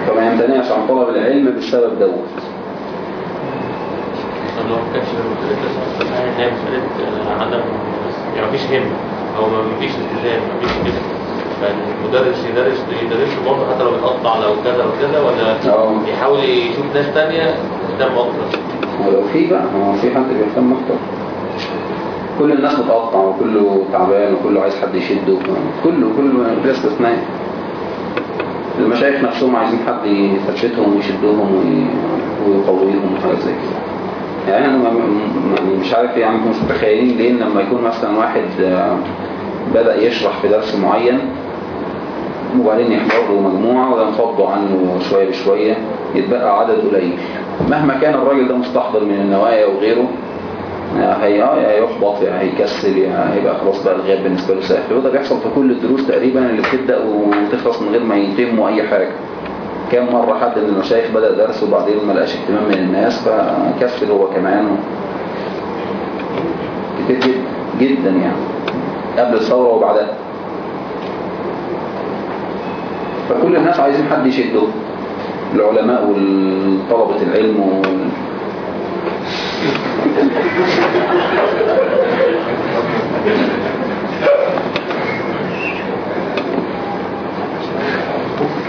فما يمتنعش عن طلب العلم بالسبب دوت. طب لو ما كانش ان هي آه، عدم يعني مفيش همه أو مفيش التزام مفيش كده. فالمدرس يدرس يدرس برضه حتى لو بيتقطع لو كذا وكذا ولا آه. يحاول يشوف ناس تانية تهتم أكتر ولو في بقى هو في حد بيهتم أكتر. كل الناس بتقطع وكله تعبان وكله عايز حد يشده. كله كله بلا استثناء المشايخ نفسهم عايزين حد يفتشتهم ويشدهم وي- ويقويهم وحاجات زي كده. يعني أنا مش عارف يعني أنتم مش متخيلين ليه لما يكون مثلا واحد آه، بدأ يشرح في درس معين وبعدين يحضر له مجموعة وينفضوا عنه شوية بشوية يتبقى عدد قليل. مهما كان الراجل ده مستحضر من النوايا وغيره هي يا هيحبط يا هيكسل يا هيبقى خلاص بقى الغياب بالنسبة له سهل. وده بيحصل في كل الدروس تقريبا اللي بتبدأ وتخلص من غير ما يتموا أي حاجة. كم مرة حد من المشايخ بدأ درس وبعدين ما لقاش اهتمام من الناس فكسل هو كمان. كتير جدا جدا يعني. قبل الثورة وبعدها. فكل الناس عايزين حد يشده. العلماء والطلبة العلم.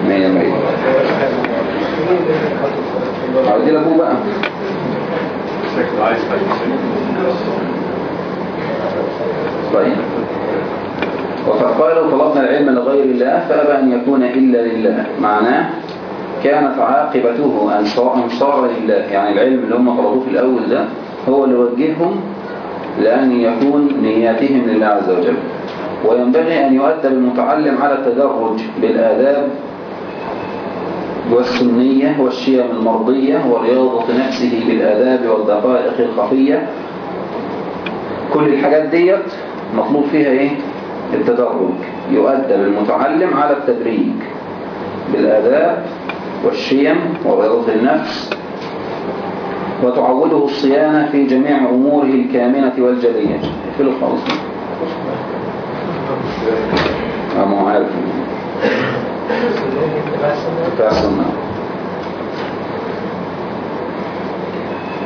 مية مية. عايزين أبوه بقى. طيب. وقد قالوا طلبنا العلم لغير الله فأبى أن يكون إلا لله. معناه كانت عاقبته أن صار أن صار لله. يعني العلم اللي هم طلبوه في الأول ده هو اللي وجههم لأن يكون نياتهم لله عز وجل. وينبغي أن يؤدب المتعلم على التدرج بالآداب والسنية والشيم المرضية ورياضة نفسه بالآداب والدقائق الخفية. كل الحاجات ديت مطلوب فيها إيه؟ التدرج. يؤدب المتعلم على التدريج بالآداب والشيم ورياضة النفس وتعوده الصيانة في جميع أموره الكامنة والجلية. اقفله خالص آه ما هو عارف.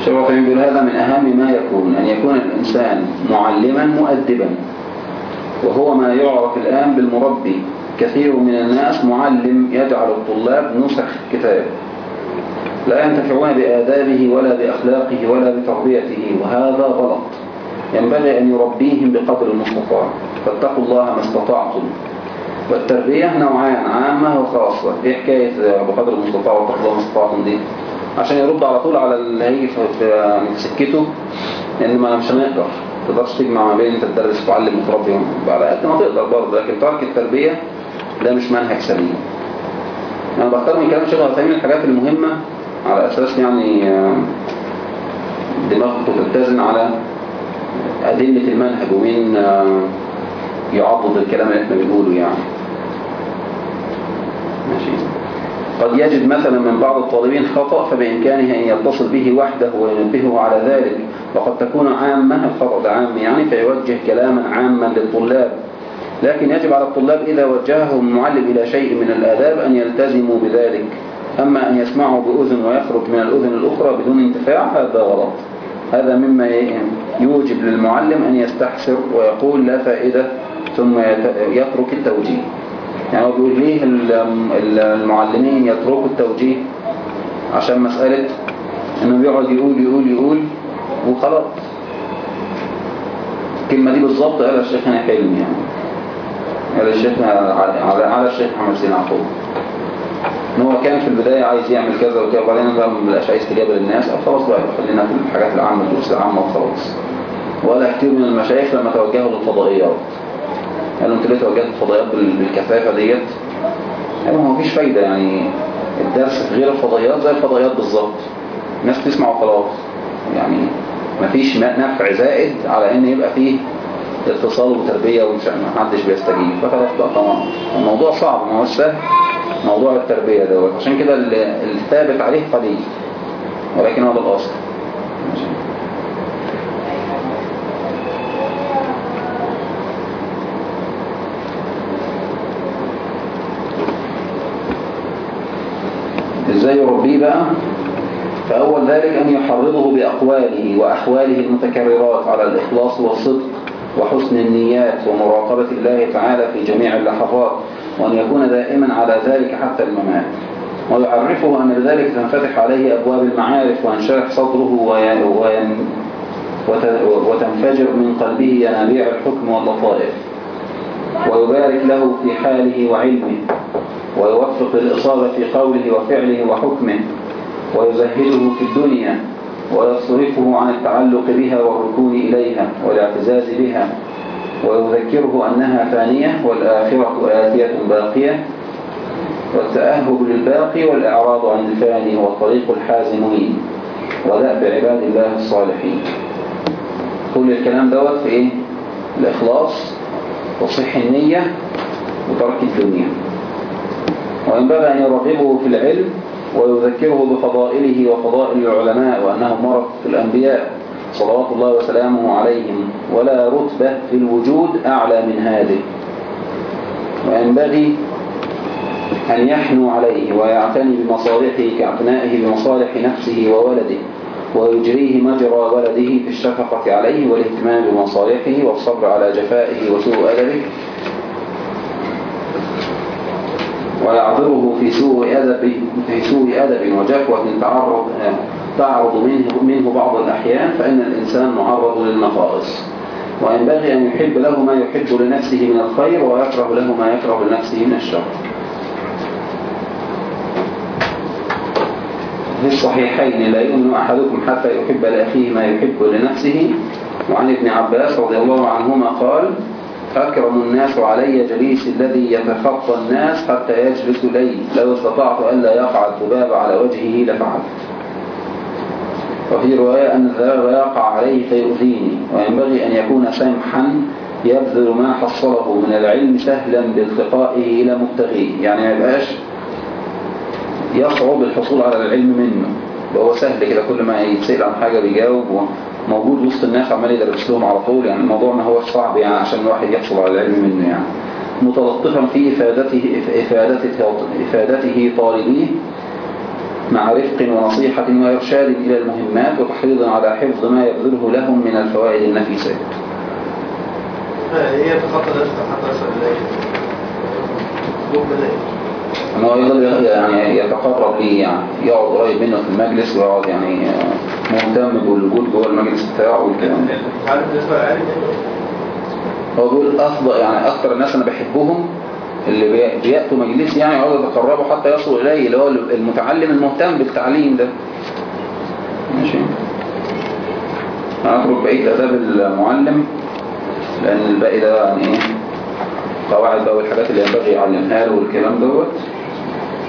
شباب يقول هذا من أهم ما يكون أن يكون الإنسان معلما مؤدبا وهو ما يعرف الآن بالمربي. كثير من الناس معلم يجعل الطلاب نسخ كتاب لا ينتفعون بآدابه ولا بأخلاقه ولا بتربيته وهذا غلط. ينبغي أن يربيهم بقدر المستطاع. فاتقوا الله ما استطعتم. والتربية نوعان عامة وخاصة. إيه حكاية بقدر المستطاع واتقوا الله ما استطعتم دي؟ عشان يرد على طول على اللي هيجي في يعني سكته لأن ما مش هنقدر. تقدرش تجمع ما بين أنت تدرس وتعلم وتربي على قد ما تقدر برضه. لكن ترك التربية ده مش منهج سليم. أنا بختار من كلام شيخ العثيمين الحاجات المهمة على أساس يعني آه، دماغكم تتزن على أدلة المنهج ومين آه، يعضد الكلام اللي إحنا بنقوله يعني. ماشي. قد يجد مثلا من بعض الطالبين خطأ فبإمكانه أن يتصل به وحده وينبهه على ذلك. وقد تكون عامة الخطأ ده عام يعني فيوجه كلاما عاما للطلاب. لكن يجب على الطلاب إذا وجههم المعلم إلى شيء من الآداب أن يلتزموا بذلك. أما أن يسمعوا بأذن ويخرج من الأذن الأخرى بدون انتفاع هذا غلط. هذا مما يوجب للمعلم أن يستحسر ويقول لا فائدة ثم يت- يترك التوجيه. يعني هو بيقول ليه ال- ال- المعلمين يتركوا التوجيه؟ عشان مسألة إنه بيقعد يقول يقول يقول وخلاص. الكلمة دي بالظبط قالها الشيخ حلمي يعني على, على, على الشيخ محمد سين عطول إن هو كان في البداية عايز يعمل كذا وكذا وبعدين بقى ما بقاش عايز استجابة للناس أو خلاص بقى خلينا في الحاجات العامة الدروس العامة وخلاص. ولا كتير من المشايخ لما توجهوا للفضائيات. قالوا أنتوا ليه توجهتوا الفضائيات بال- بالكثافة ديت. قالوا ما فيش فايدة يعني. الدرس في غير الفضائيات زي الفضائيات بالظبط. الناس تسمع وخلاص. يعني مفيش م- نفع زائد على إن يبقى فيه اتصال وتربية ومش ما حدش بيستجيب. فخلاص بقى طبعا الموضوع صعب ما هوش سهل. موضوع التربية دوت. عشان كده اللي اللي ثابت عليه قليل ولكن هو ده الأصل. إزاي يربيه بقى؟ فأول ذلك أن يحرضه بأقواله وأحواله المتكررات على الإخلاص والصدق. وحسن النيات ومراقبة الله تعالى في جميع اللحظات وأن يكون دائما على ذلك حتى الممات. ويعرفه أن بذلك تنفتح عليه أبواب المعارف وينشرح صدره وتنفجر من قلبه ينابيع الحكم واللطائف. ويبارك له في حاله وعلمه. ويوفق الإصابة في قوله وفعله وحكمه. ويزهده في الدنيا. ويصرفه عن التعلق بها والركون إليها والاعتزاز بها ويذكره أنها فانية والآخرة آتية باقية والتأهب للباقي والإعراض عن الفاني هو طريق الحازمين ودأب عباد الله الصالحين كل الكلام دوت في إيه؟ الإخلاص وصح النية وترك الدنيا وينبغي أن يرغبه في العلم ويذكره بفضائله وفضائل العلماء وأنهم مرض الأنبياء صلوات الله وسلامه عليهم ولا رتبة في الوجود أعلى من هذه. وينبغي أن يحنو عليه ويعتني بمصالحه كاعتنائه بمصالح نفسه وولده ويجريه مجرى ولده في الشفقة عليه والاهتمام بمصالحه والصبر على جفائه وسوء أدبه ويعذره في سوء أدب في سوء أدب وجفوة تعرض تعرض منه منه بعض الأحيان فإن الإنسان معرض للنقائص. وينبغي أن يحب له ما يحب لنفسه من الخير ويكره له ما يكره لنفسه من الشر. في الصحيحين لا يؤمن أحدكم حتى يحب لأخيه ما يحب لنفسه. وعن ابن عباس رضي الله عنهما قال أكرم الناس علي جليس الذي يتخطى الناس حتى يجلس لي لو استطعت ألا يقع الذباب على وجهه لفعلت. وفي رواية أن الذباب يقع عليه فيؤذيني وينبغي أن يكون سمحا يبذل ما حصله من العلم سهلا بالتقائه إلى مبتغيه. يعني ما يبقاش يصعب الحصول على العلم منه. وهو سهل كده كل ما يتسأل عن حاجة بيجاوب وموجود وسط الناس عمال يدرس لهم على طول يعني الموضوع ما هو صعب يعني عشان الواحد يحصل على العلم منه يعني. متلطفا في إفادته, إفادته, إفادته طالبيه مع رفق ونصيحة وإرشاد إلى المهمات وتحريض على حفظ ما يبذله لهم من الفوائد النفيسة. هي تخطى نفسها حتى أسلوب بدائي ان هو يفضل يعني يتقرب ليه يعني يقعد قريب منه في المجلس ويقعد يعني مهتم بالوجود جوه المجلس بتاعه والكلام ده هو بيقول أفضل يعني أكتر الناس أنا بحبهم اللي بي- بيأتوا مجلس يعني يقعدوا يتقربوا حتى يصلوا اليه اللي هو المتعلم المهتم بالتعليم ده. ماشي. هنترك بقية آداب المعلم لأن الباقي ده يعني إيه؟ القواعد بقى والحاجات اللي ينبغي يعلمها له والكلام دوت.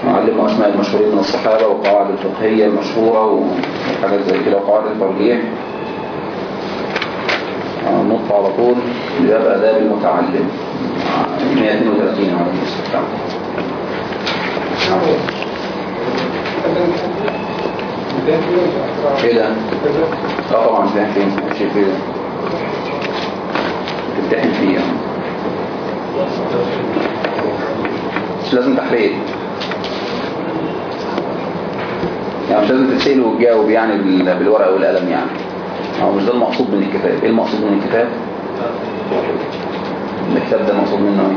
وعلمه أسماء المشهورين من الصحابة والقواعد الفقهية المشهورة وحاجات زي كده وقواعد الترجيح نط على طول. لباب آداب المتعلم. 132 على المستقبل إيه ده؟ آه طبعا فين؟ ماشي فين؟ تمتحن فيه يعني. مش لازم تحرير. يعني مش لازم تتسأل وتجاوب يعني بال- بالورقة والقلم يعني. هو مش ده المقصود من الكتاب. إيه المقصود من الكتاب؟ الكتاب ده المقصود منه إيه؟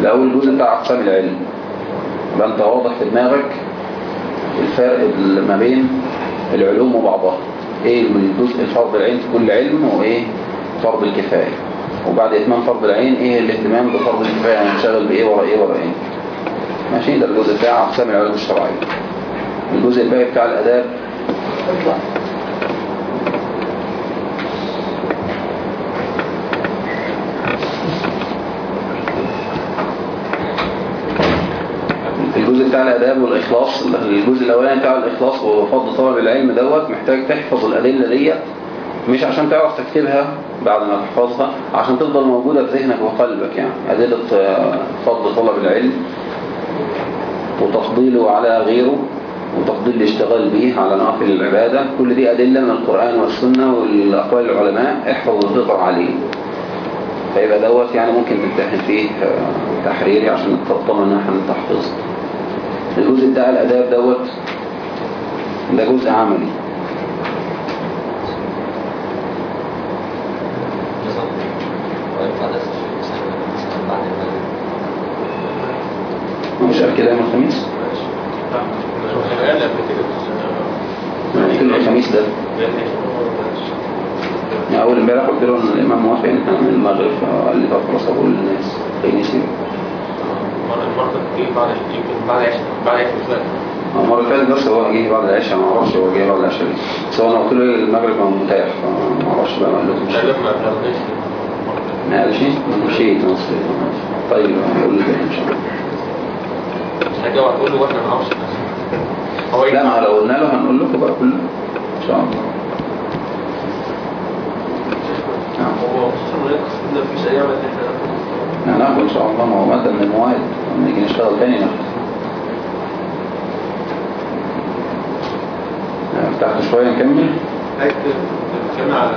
الأول الجزء بتاع أقسام العلم. يبقى أنت واضح في دماغك الفرق ما بين العلوم وبعضها. إيه الجزء الفرض العين في كل علم وإيه؟ فرض الكفاية. وبعد إتمام فرض العين إيه الاهتمام بفرض الكفاية؟ هنشتغل بإيه ورا إيه ورا إيه؟ ماشي؟ ده الجزء بتاع أقسام العلوم الشرعية. الجزء الباقي بتاع الأداب الجزء بتاع الآداب والإخلاص الجزء الأولاني بتاع الإخلاص وفضل طلب العلم دوت محتاج تحفظ الأدلة ديت مش عشان تعرف تكتبها بعد ما تحفظها عشان تفضل موجودة في ذهنك وقلبك يعني. أدلة آه، فضل طلب العلم وتفضيله على غيره وتفضيل الاشتغال به على نوافل العبادة كل دي أدلة من القرآن والسنة والأقوال العلماء احفظ وتقرأ عليه. فيبقى دوت يعني ممكن تمتحن فيه آه، تحريري عشان تطمن إن إحنا تحفظ الجزء بتاع الأداب دوت. ده جزء عملي. مش قال كده يوم الخميس؟ قبل يعني كل الخميس ده. يعني أول امبارح قلت له ان الإمام موافق إن إحنا من المغرب فقال لي طب خلاص أقول للناس خليني يسيب المرة المرة تيجي بعد يمكن بعد عشرة بعد عشرة سنة المرة اللي فاتت بس هو جه بعد العشاء ما أعرفش هو جه بعد العشاء ليه. بس هو أنا قلت له المغرب ما متاح فما أعرفش بقى ما بلغناش ما قالش مشيت أنا وصلت. طيب هقول له إن شاء الله. حاجة وهتقول له وإحنا ما نعرفش. هو لا ما لو قلنا له هنقول لكم بقى كله إن شاء الله. نعم. هو خصوصا إن مفيش أيام ان إحنا هناخد ان شاء الله ما هو مادة من المواد لما نيجي نشتغل تاني ناخد ارتحت شوية نكمل؟ هيك بتتكلم على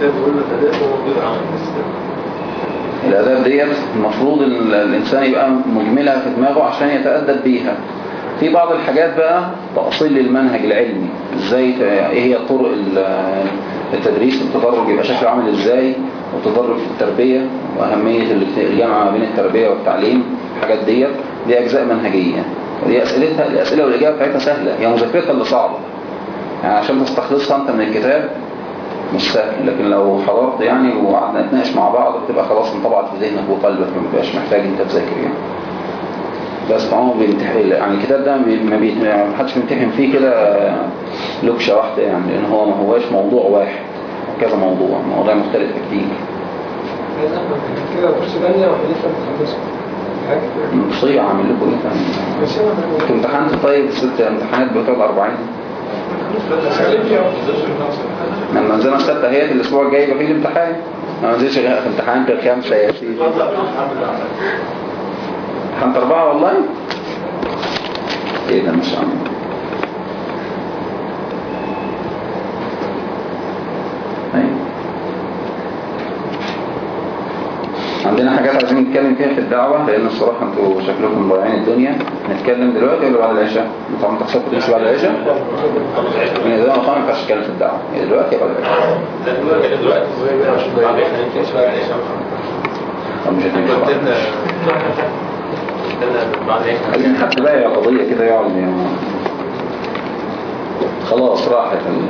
بيقول لك هو بس الآداب ديت المفروض ان الإنسان يبقى مجملها في دماغه عشان يتأدب بيها. في بعض الحاجات بقى تأصيل للمنهج العلمي. إزاي إيه هي طرق ال- التدريس التدرج يبقى شكله عامل إزاي؟ والتدرج في التربية وأهمية ال- الجامعة بين التربية والتعليم الحاجات ديت دي أجزاء منهجية. ودي أسئلتها الأسئلة والإجابة بتاعتها سهلة هي مذاكرتها اللي صعبة. يعني عشان تستخلصها أنت من الكتاب مش سهل لكن لو حضرت يعني وقعدنا نتناقش مع بعض بتبقى خلاص انطبعت في ذهنك وقلبك ما بيبقاش محتاج إنت تذاكر يعني. بس طبعا بيمتحن يعني الكتاب ده ما بي- ما حدش بيمتحن فيه كده لوكشة واحدة يعني لأن هو ما هواش موضوع واحد. كذا موضوع مواضيع مختلفة كتير مصيبة عامل لكم إيه أنتوا امتحنتوا طيب الست امتحانات بتوع الأربعين لما نزلنا السبت اهيت الأسبوع الجاي يبقى فيه الامتحان. ما نزلش في امتحان غير خمسة يا سيدي. امتحنت أربعة والله. إيه ده مش عم أيوة. عندنا حاجات عايزين نتكلم فيها في الدعوة لأن الصراحة أنتوا شكلكم ضايعين الدنيا نتكلم دلوقتي ولا بعد العشاء؟ أنتوا عم تحسبوا تمشي بعد العشاء؟ من زمان ما ينفعش نتكلم في الدعوة يا دلوقتي بعد العشاء دلوقتي طب مش هتمشي عايزين حد بقى قضية كده يقعد يعني خلاص راحت ال...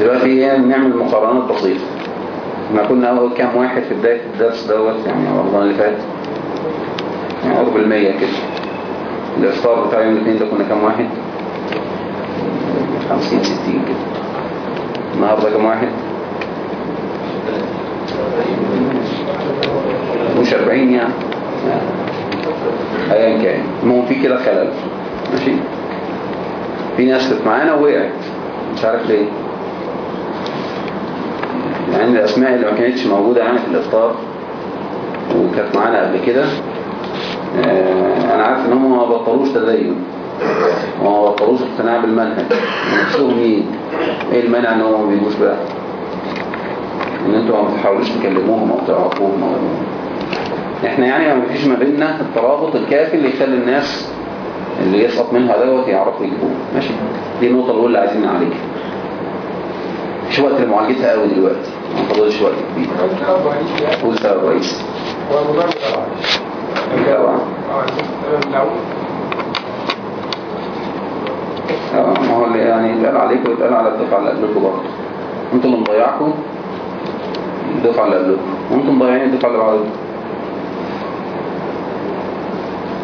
دلوقتي إيه نعمل مقارنات بسيطة. إحنا كنا أول كام واحد في بداية الدرس دوت يعني والله اللي فات يعني قرب المية كده. الإفطار بتاع يوم الاثنين ده كنا كام واحد؟ 50 60 كده. النهارده كام واحد؟ مش 40 يعني. ايا كان. المهم في كده خلل. ماشي؟ في ناس كانت معانا ووقعت مش عارف ليه. يعني الأسماء اللي ما كانتش موجودة يعني في الإفطار وكانت معانا قبل كده آه، أنا عارف إن هم ما بطلوش تدين وما بطلوش اقتناع بالمنهج نفسهم مين؟ إيه المانع إن هم ما بيجوش بقى؟ إن أنتوا ما بتحاولوش تكلموهم أو تعرفوهم أو إحنا يعني ما فيش ما بيننا الترابط الكافي اللي يخلي الناس اللي يسقط منها دوت يعرفوا يجيبوه. ماشي؟ دي النقطة الأولى اللي عايزين نعالجها. مش وقت لمعالجتها قوي دلوقتي. ما فاضلش وقت كبير. قول سبب رئيسي هو الموضوع آه ما هو اللي يعني يتقال عليكم ويتقال على الدفعة اللي قبلكم برضه. أنتوا اللي مضيعكم؟ الدفعة اللي قبلكم. وأنتم مضيعين الدفعة اللي بعدكم.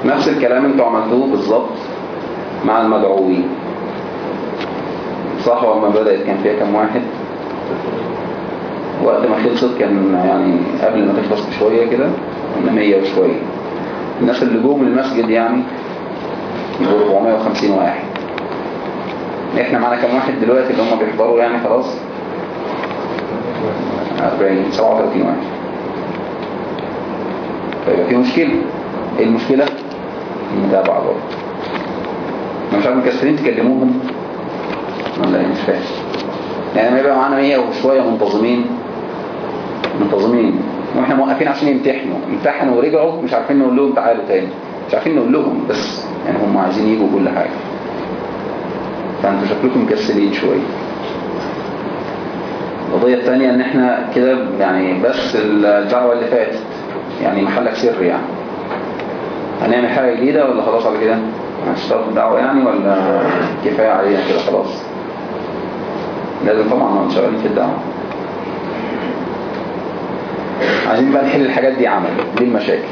نفس الكلام أنتوا عملتوه بالظبط مع المدعوين. صح لما بدأت؟ كان فيها كم واحد؟ وقت ما خلصت كان يعني قبل ما تخلص بشوية كده كنا 100 وشوية. الناس اللي من المسجد يعني يبقوا 450 واحد. إحنا معانا كم واحد دلوقتي اللي هم بيحضروا يعني خلاص؟ 40 37 واحد. فيبقى في مشكلة. إيه المشكلة؟ المتابعة برضه. أنا مش عارف مكسرين تكلموهم؟ ولا مش فاهم. يعني ما يبقى معانا 100 وشوية منتظمين منتظمين. وإحنا موقفين عشان يمتحنوا. امتحنوا ورجعوا مش عارفين نقول لهم تعالوا تاني. مش عارفين نقول لهم بس يعني هم عايزين يجوا كل حاجة. فانتوا شكلكم مكسلين شوية. القضية الثانية ان إحنا كده يعني بس الدعوة اللي فاتت. يعني محلك سر يعني. هنعمل حاجة جديدة ولا خلاص على كده؟ هنشتغل الدعوة يعني ولا كفاية علينا كده خلاص؟ لازم طبعا نبقى شغالين في الدعوة. عايزين بقى نحل الحاجات دي عمل دي المشاكل.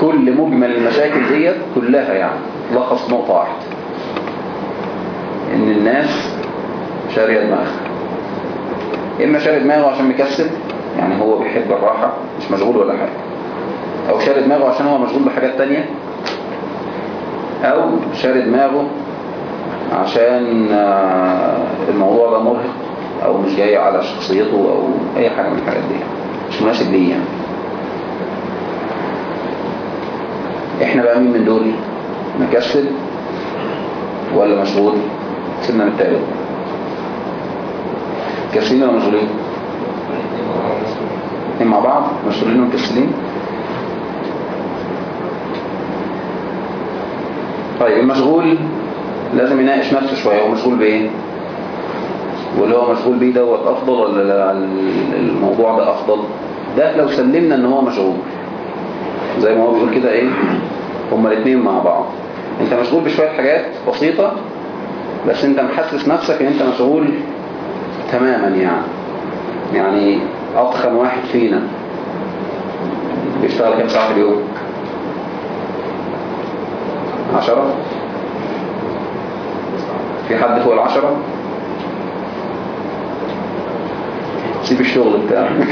كل مجمل المشاكل ديت كلها يعني تلخص نقطة واحدة. إن الناس شارية دماغها. إما شاري دماغه عشان مكسل يعني هو بيحب الراحة مش مشغول ولا حاجة. أو شاري دماغه عشان هو مشغول بحاجات تانية. أو شاري دماغه عشان آه، الموضوع ده مرهق. أو مش جاي على شخصيته أو أي حاجة من الحاجات دي. مش مناسب ليه يعني. إحنا بقى مين من دول؟ مكسل ولا مشغول؟ سيبنا من التالت. كسلين ولا مشغولين؟ الاثنين مع بعض. مشغولين ومكسلين. طيب المشغول لازم يناقش نفسه شوية. هو مشغول بإيه؟ واللي هو مشغول بيه دوت أفضل ولا لا؟ الموضوع ده أفضل؟ ده لو سلمنا إن هو مشغول. زي ما هو بيقول كده إيه؟ هما الاثنين مع بعض. أنت مشغول بشوية حاجات بسيطة بس أنت محسس نفسك إن أنت مشغول تماما يعني. يعني أضخم واحد فينا. بيشتغل كام ساعة في اليوم؟ عشرة؟ في حد فوق العشرة؟ سيب الشغل بتاعك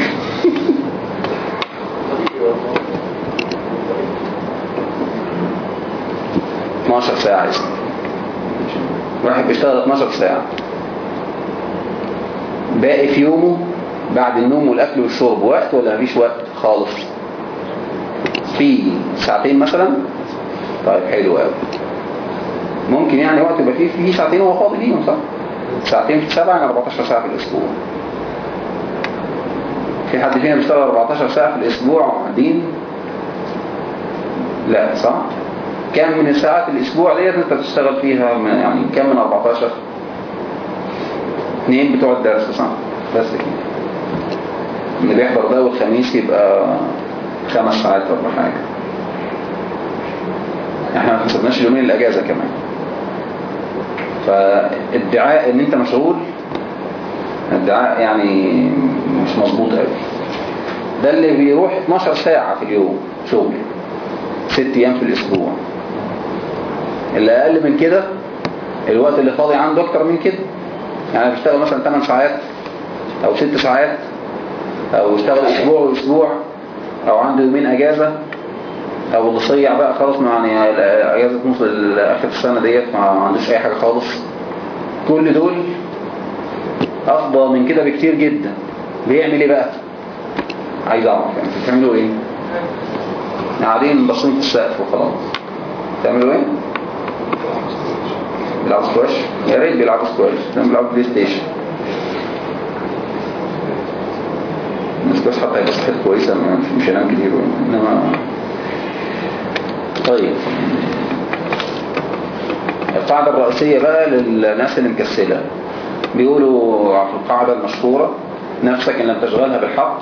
12 ساعة واحد بيشتغل 12 ساعة باقي في يومه بعد النوم والأكل والشرب وقت ولا مفيش وقت خالص في ساعتين مثلا طيب حلو قوي ممكن يعني وقت يبقى فيه فيه ساعتين هو فاضي ليهم صح ساعتين في سبعة يعني 14 ساعة في الأسبوع في حد فينا بيشتغل 14 ساعة في الأسبوع دين لا صح؟ كم من الساعات الأسبوع ديت أنت بتشتغل فيها؟ من يعني كم من 14 اثنين بتوع الدرس صح؟ بس كده. اللي بيحضر ده والخميس يبقى خمس ساعات ولا حاجة. إحنا ما حسبناش اليومين الأجازة كمان. فالدعاء إن أنت مشغول الدعاء يعني مش مظبوط قوي. ده اللي بيروح 12 ساعة في اليوم شغل. ست أيام في الأسبوع. اللي أقل من كده الوقت اللي فاضي عنده أكتر من كده. يعني أنا بشتغل مثلا 8 ساعات أو 6 ساعات أو اشتغل أسبوع وأسبوع أو عنده يومين إجازة أو اللي صيع بقى خلاص يعني إجازة نص آخر السنة ديت ما عندوش أي حاجة خالص. كل دول أفضل من كده بكتير جدا. بيعمل إيه بقى؟ عايز أعرف يعني. بتعملوا إيه؟ قاعدين باصين في السقف وخلاص. بتعملوا إيه؟ بيلعبوا سكواش؟ يا ريت بيلعبوا سكواش. بيلعبوا PlayStation. السكواش حتى هيبقى صحته كويسة مش هينام كتير. انما طيب. القاعدة الرئيسية بقى للناس اللي مكسلة. بيقولوا في القاعدة المشهورة نفسك إن لم تشغلها بالحق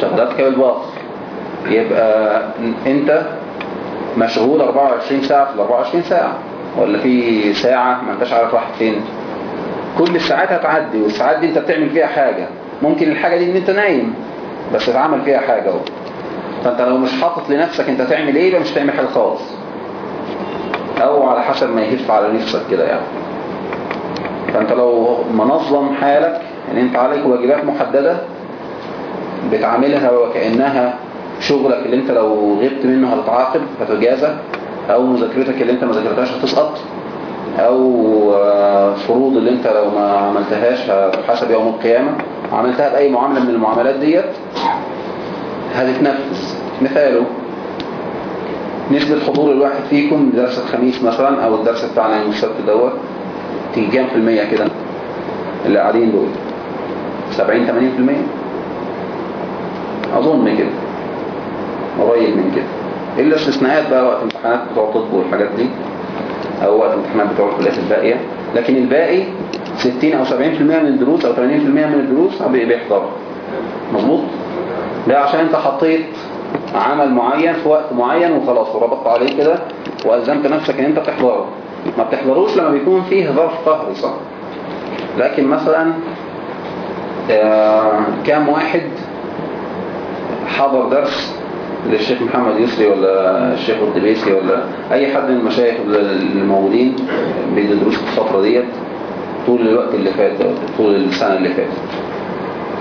شغلتك بالباطل. يبقى أنت مشغول 24 ساعة في ال 24 ساعة ولا في ساعة ما أنتش عارف راحت فين. كل الساعات هتعدي والساعات دي أنت بتعمل فيها حاجة. ممكن الحاجة دي إن أنت نايم بس اتعمل فيها حاجة أهو. فأنت لو مش حاطط لنفسك أنت تعمل إيه يبقى مش تعمل حاجة خالص. أو على حسب ما يهف على نفسك كده يعني. فأنت لو منظم حالك ان انت عليك واجبات محددة بتعاملها وكأنها شغلك اللي انت لو غبت منه هتتعاقب هتجازى أو مذاكرتك اللي انت ما ذاكرتهاش هتسقط أو آه، فروض اللي انت لو ما عملتهاش هتحاسب يوم القيامة. عملتها بأي معاملة من المعاملات ديت هتتنفذ. مثاله نسبة حضور الواحد فيكم درس الخميس مثلا أو الدرس بتاعنا يوم السبت دوت تيجي كام في المية كده اللي قاعدين دول. 70 80 في المية؟ أظن كده. قريب من كده. إلا استثناءات بقى وقت امتحانات بتوع طب والحاجات دي أو وقت امتحانات بتوع الكليات الباقية. لكن الباقي 60 أو 70% من الدروس أو 80% من الدروس بي- بيحضروا. مظبوط؟ ده عشان أنت حطيت عمل معين في وقت معين وخلاص وربطت عليه كده وألزمت نفسك إن أنت تحضره. ما بتحضروش لما بيكون فيه ظرف قهري صح؟ لكن مثلا كام واحد حضر درس للشيخ محمد يسري ولا الشيخ الدبيسي ولا أي حد من المشايخ الموجودين بيدرسوا في الفترة ديت طول الوقت اللي فات طول السنة اللي فاتت.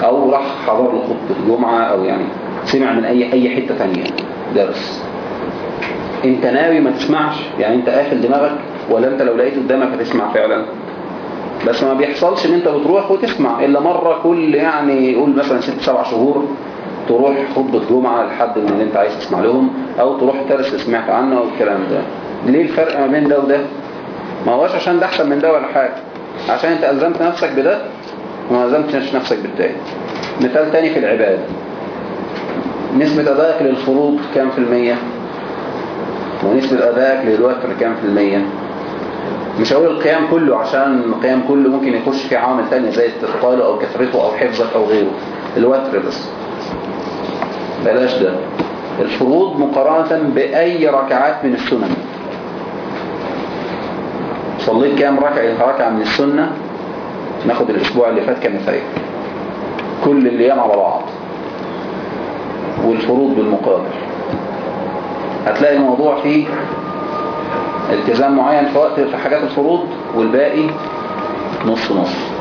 أو راح حضر له خطبة جمعة أو يعني سمع من أي أي حتة تانية درس. أنت ناوي ما تسمعش؟ يعني أنت قافل دماغك ولا أنت لو لقيت قدامك هتسمع فعلا؟ بس ما بيحصلش إن أنت بتروح وتسمع إلا مرة كل يعني قول مثلا ست سبع شهور تروح خطبة جمعة لحد من اللي أنت عايز تسمع لهم أو تروح درس اللي سمعت عنه والكلام ده. ليه الفرق ما بين ده وده؟ ما هوش عشان ده أحسن من ده ولا حاجة. عشان أنت ألزمت نفسك بده وما ألزمتش نفسك بالتاني. مثال تاني في العبادة. نسبة أدائك للفروض كام في المية؟ ونسبة أدائك للوتر كام في المية؟ مش هقول القيام كله عشان القيام كله ممكن يخش فيه عوامل تانية زي استثقاله أو كثرته أو حفظك أو غيره. الوتر بس. بلاش ده. الفروض مقارنة بأي ركعات من السنن. صليت كام ركعة؟ ركعة من السنة ناخد الأسبوع اللي فات كمثال كل الأيام على بعض. والفروض بالمقابل. هتلاقي الموضوع فيه التزام معين في وقت في حاجات الفروض والباقي نص نص.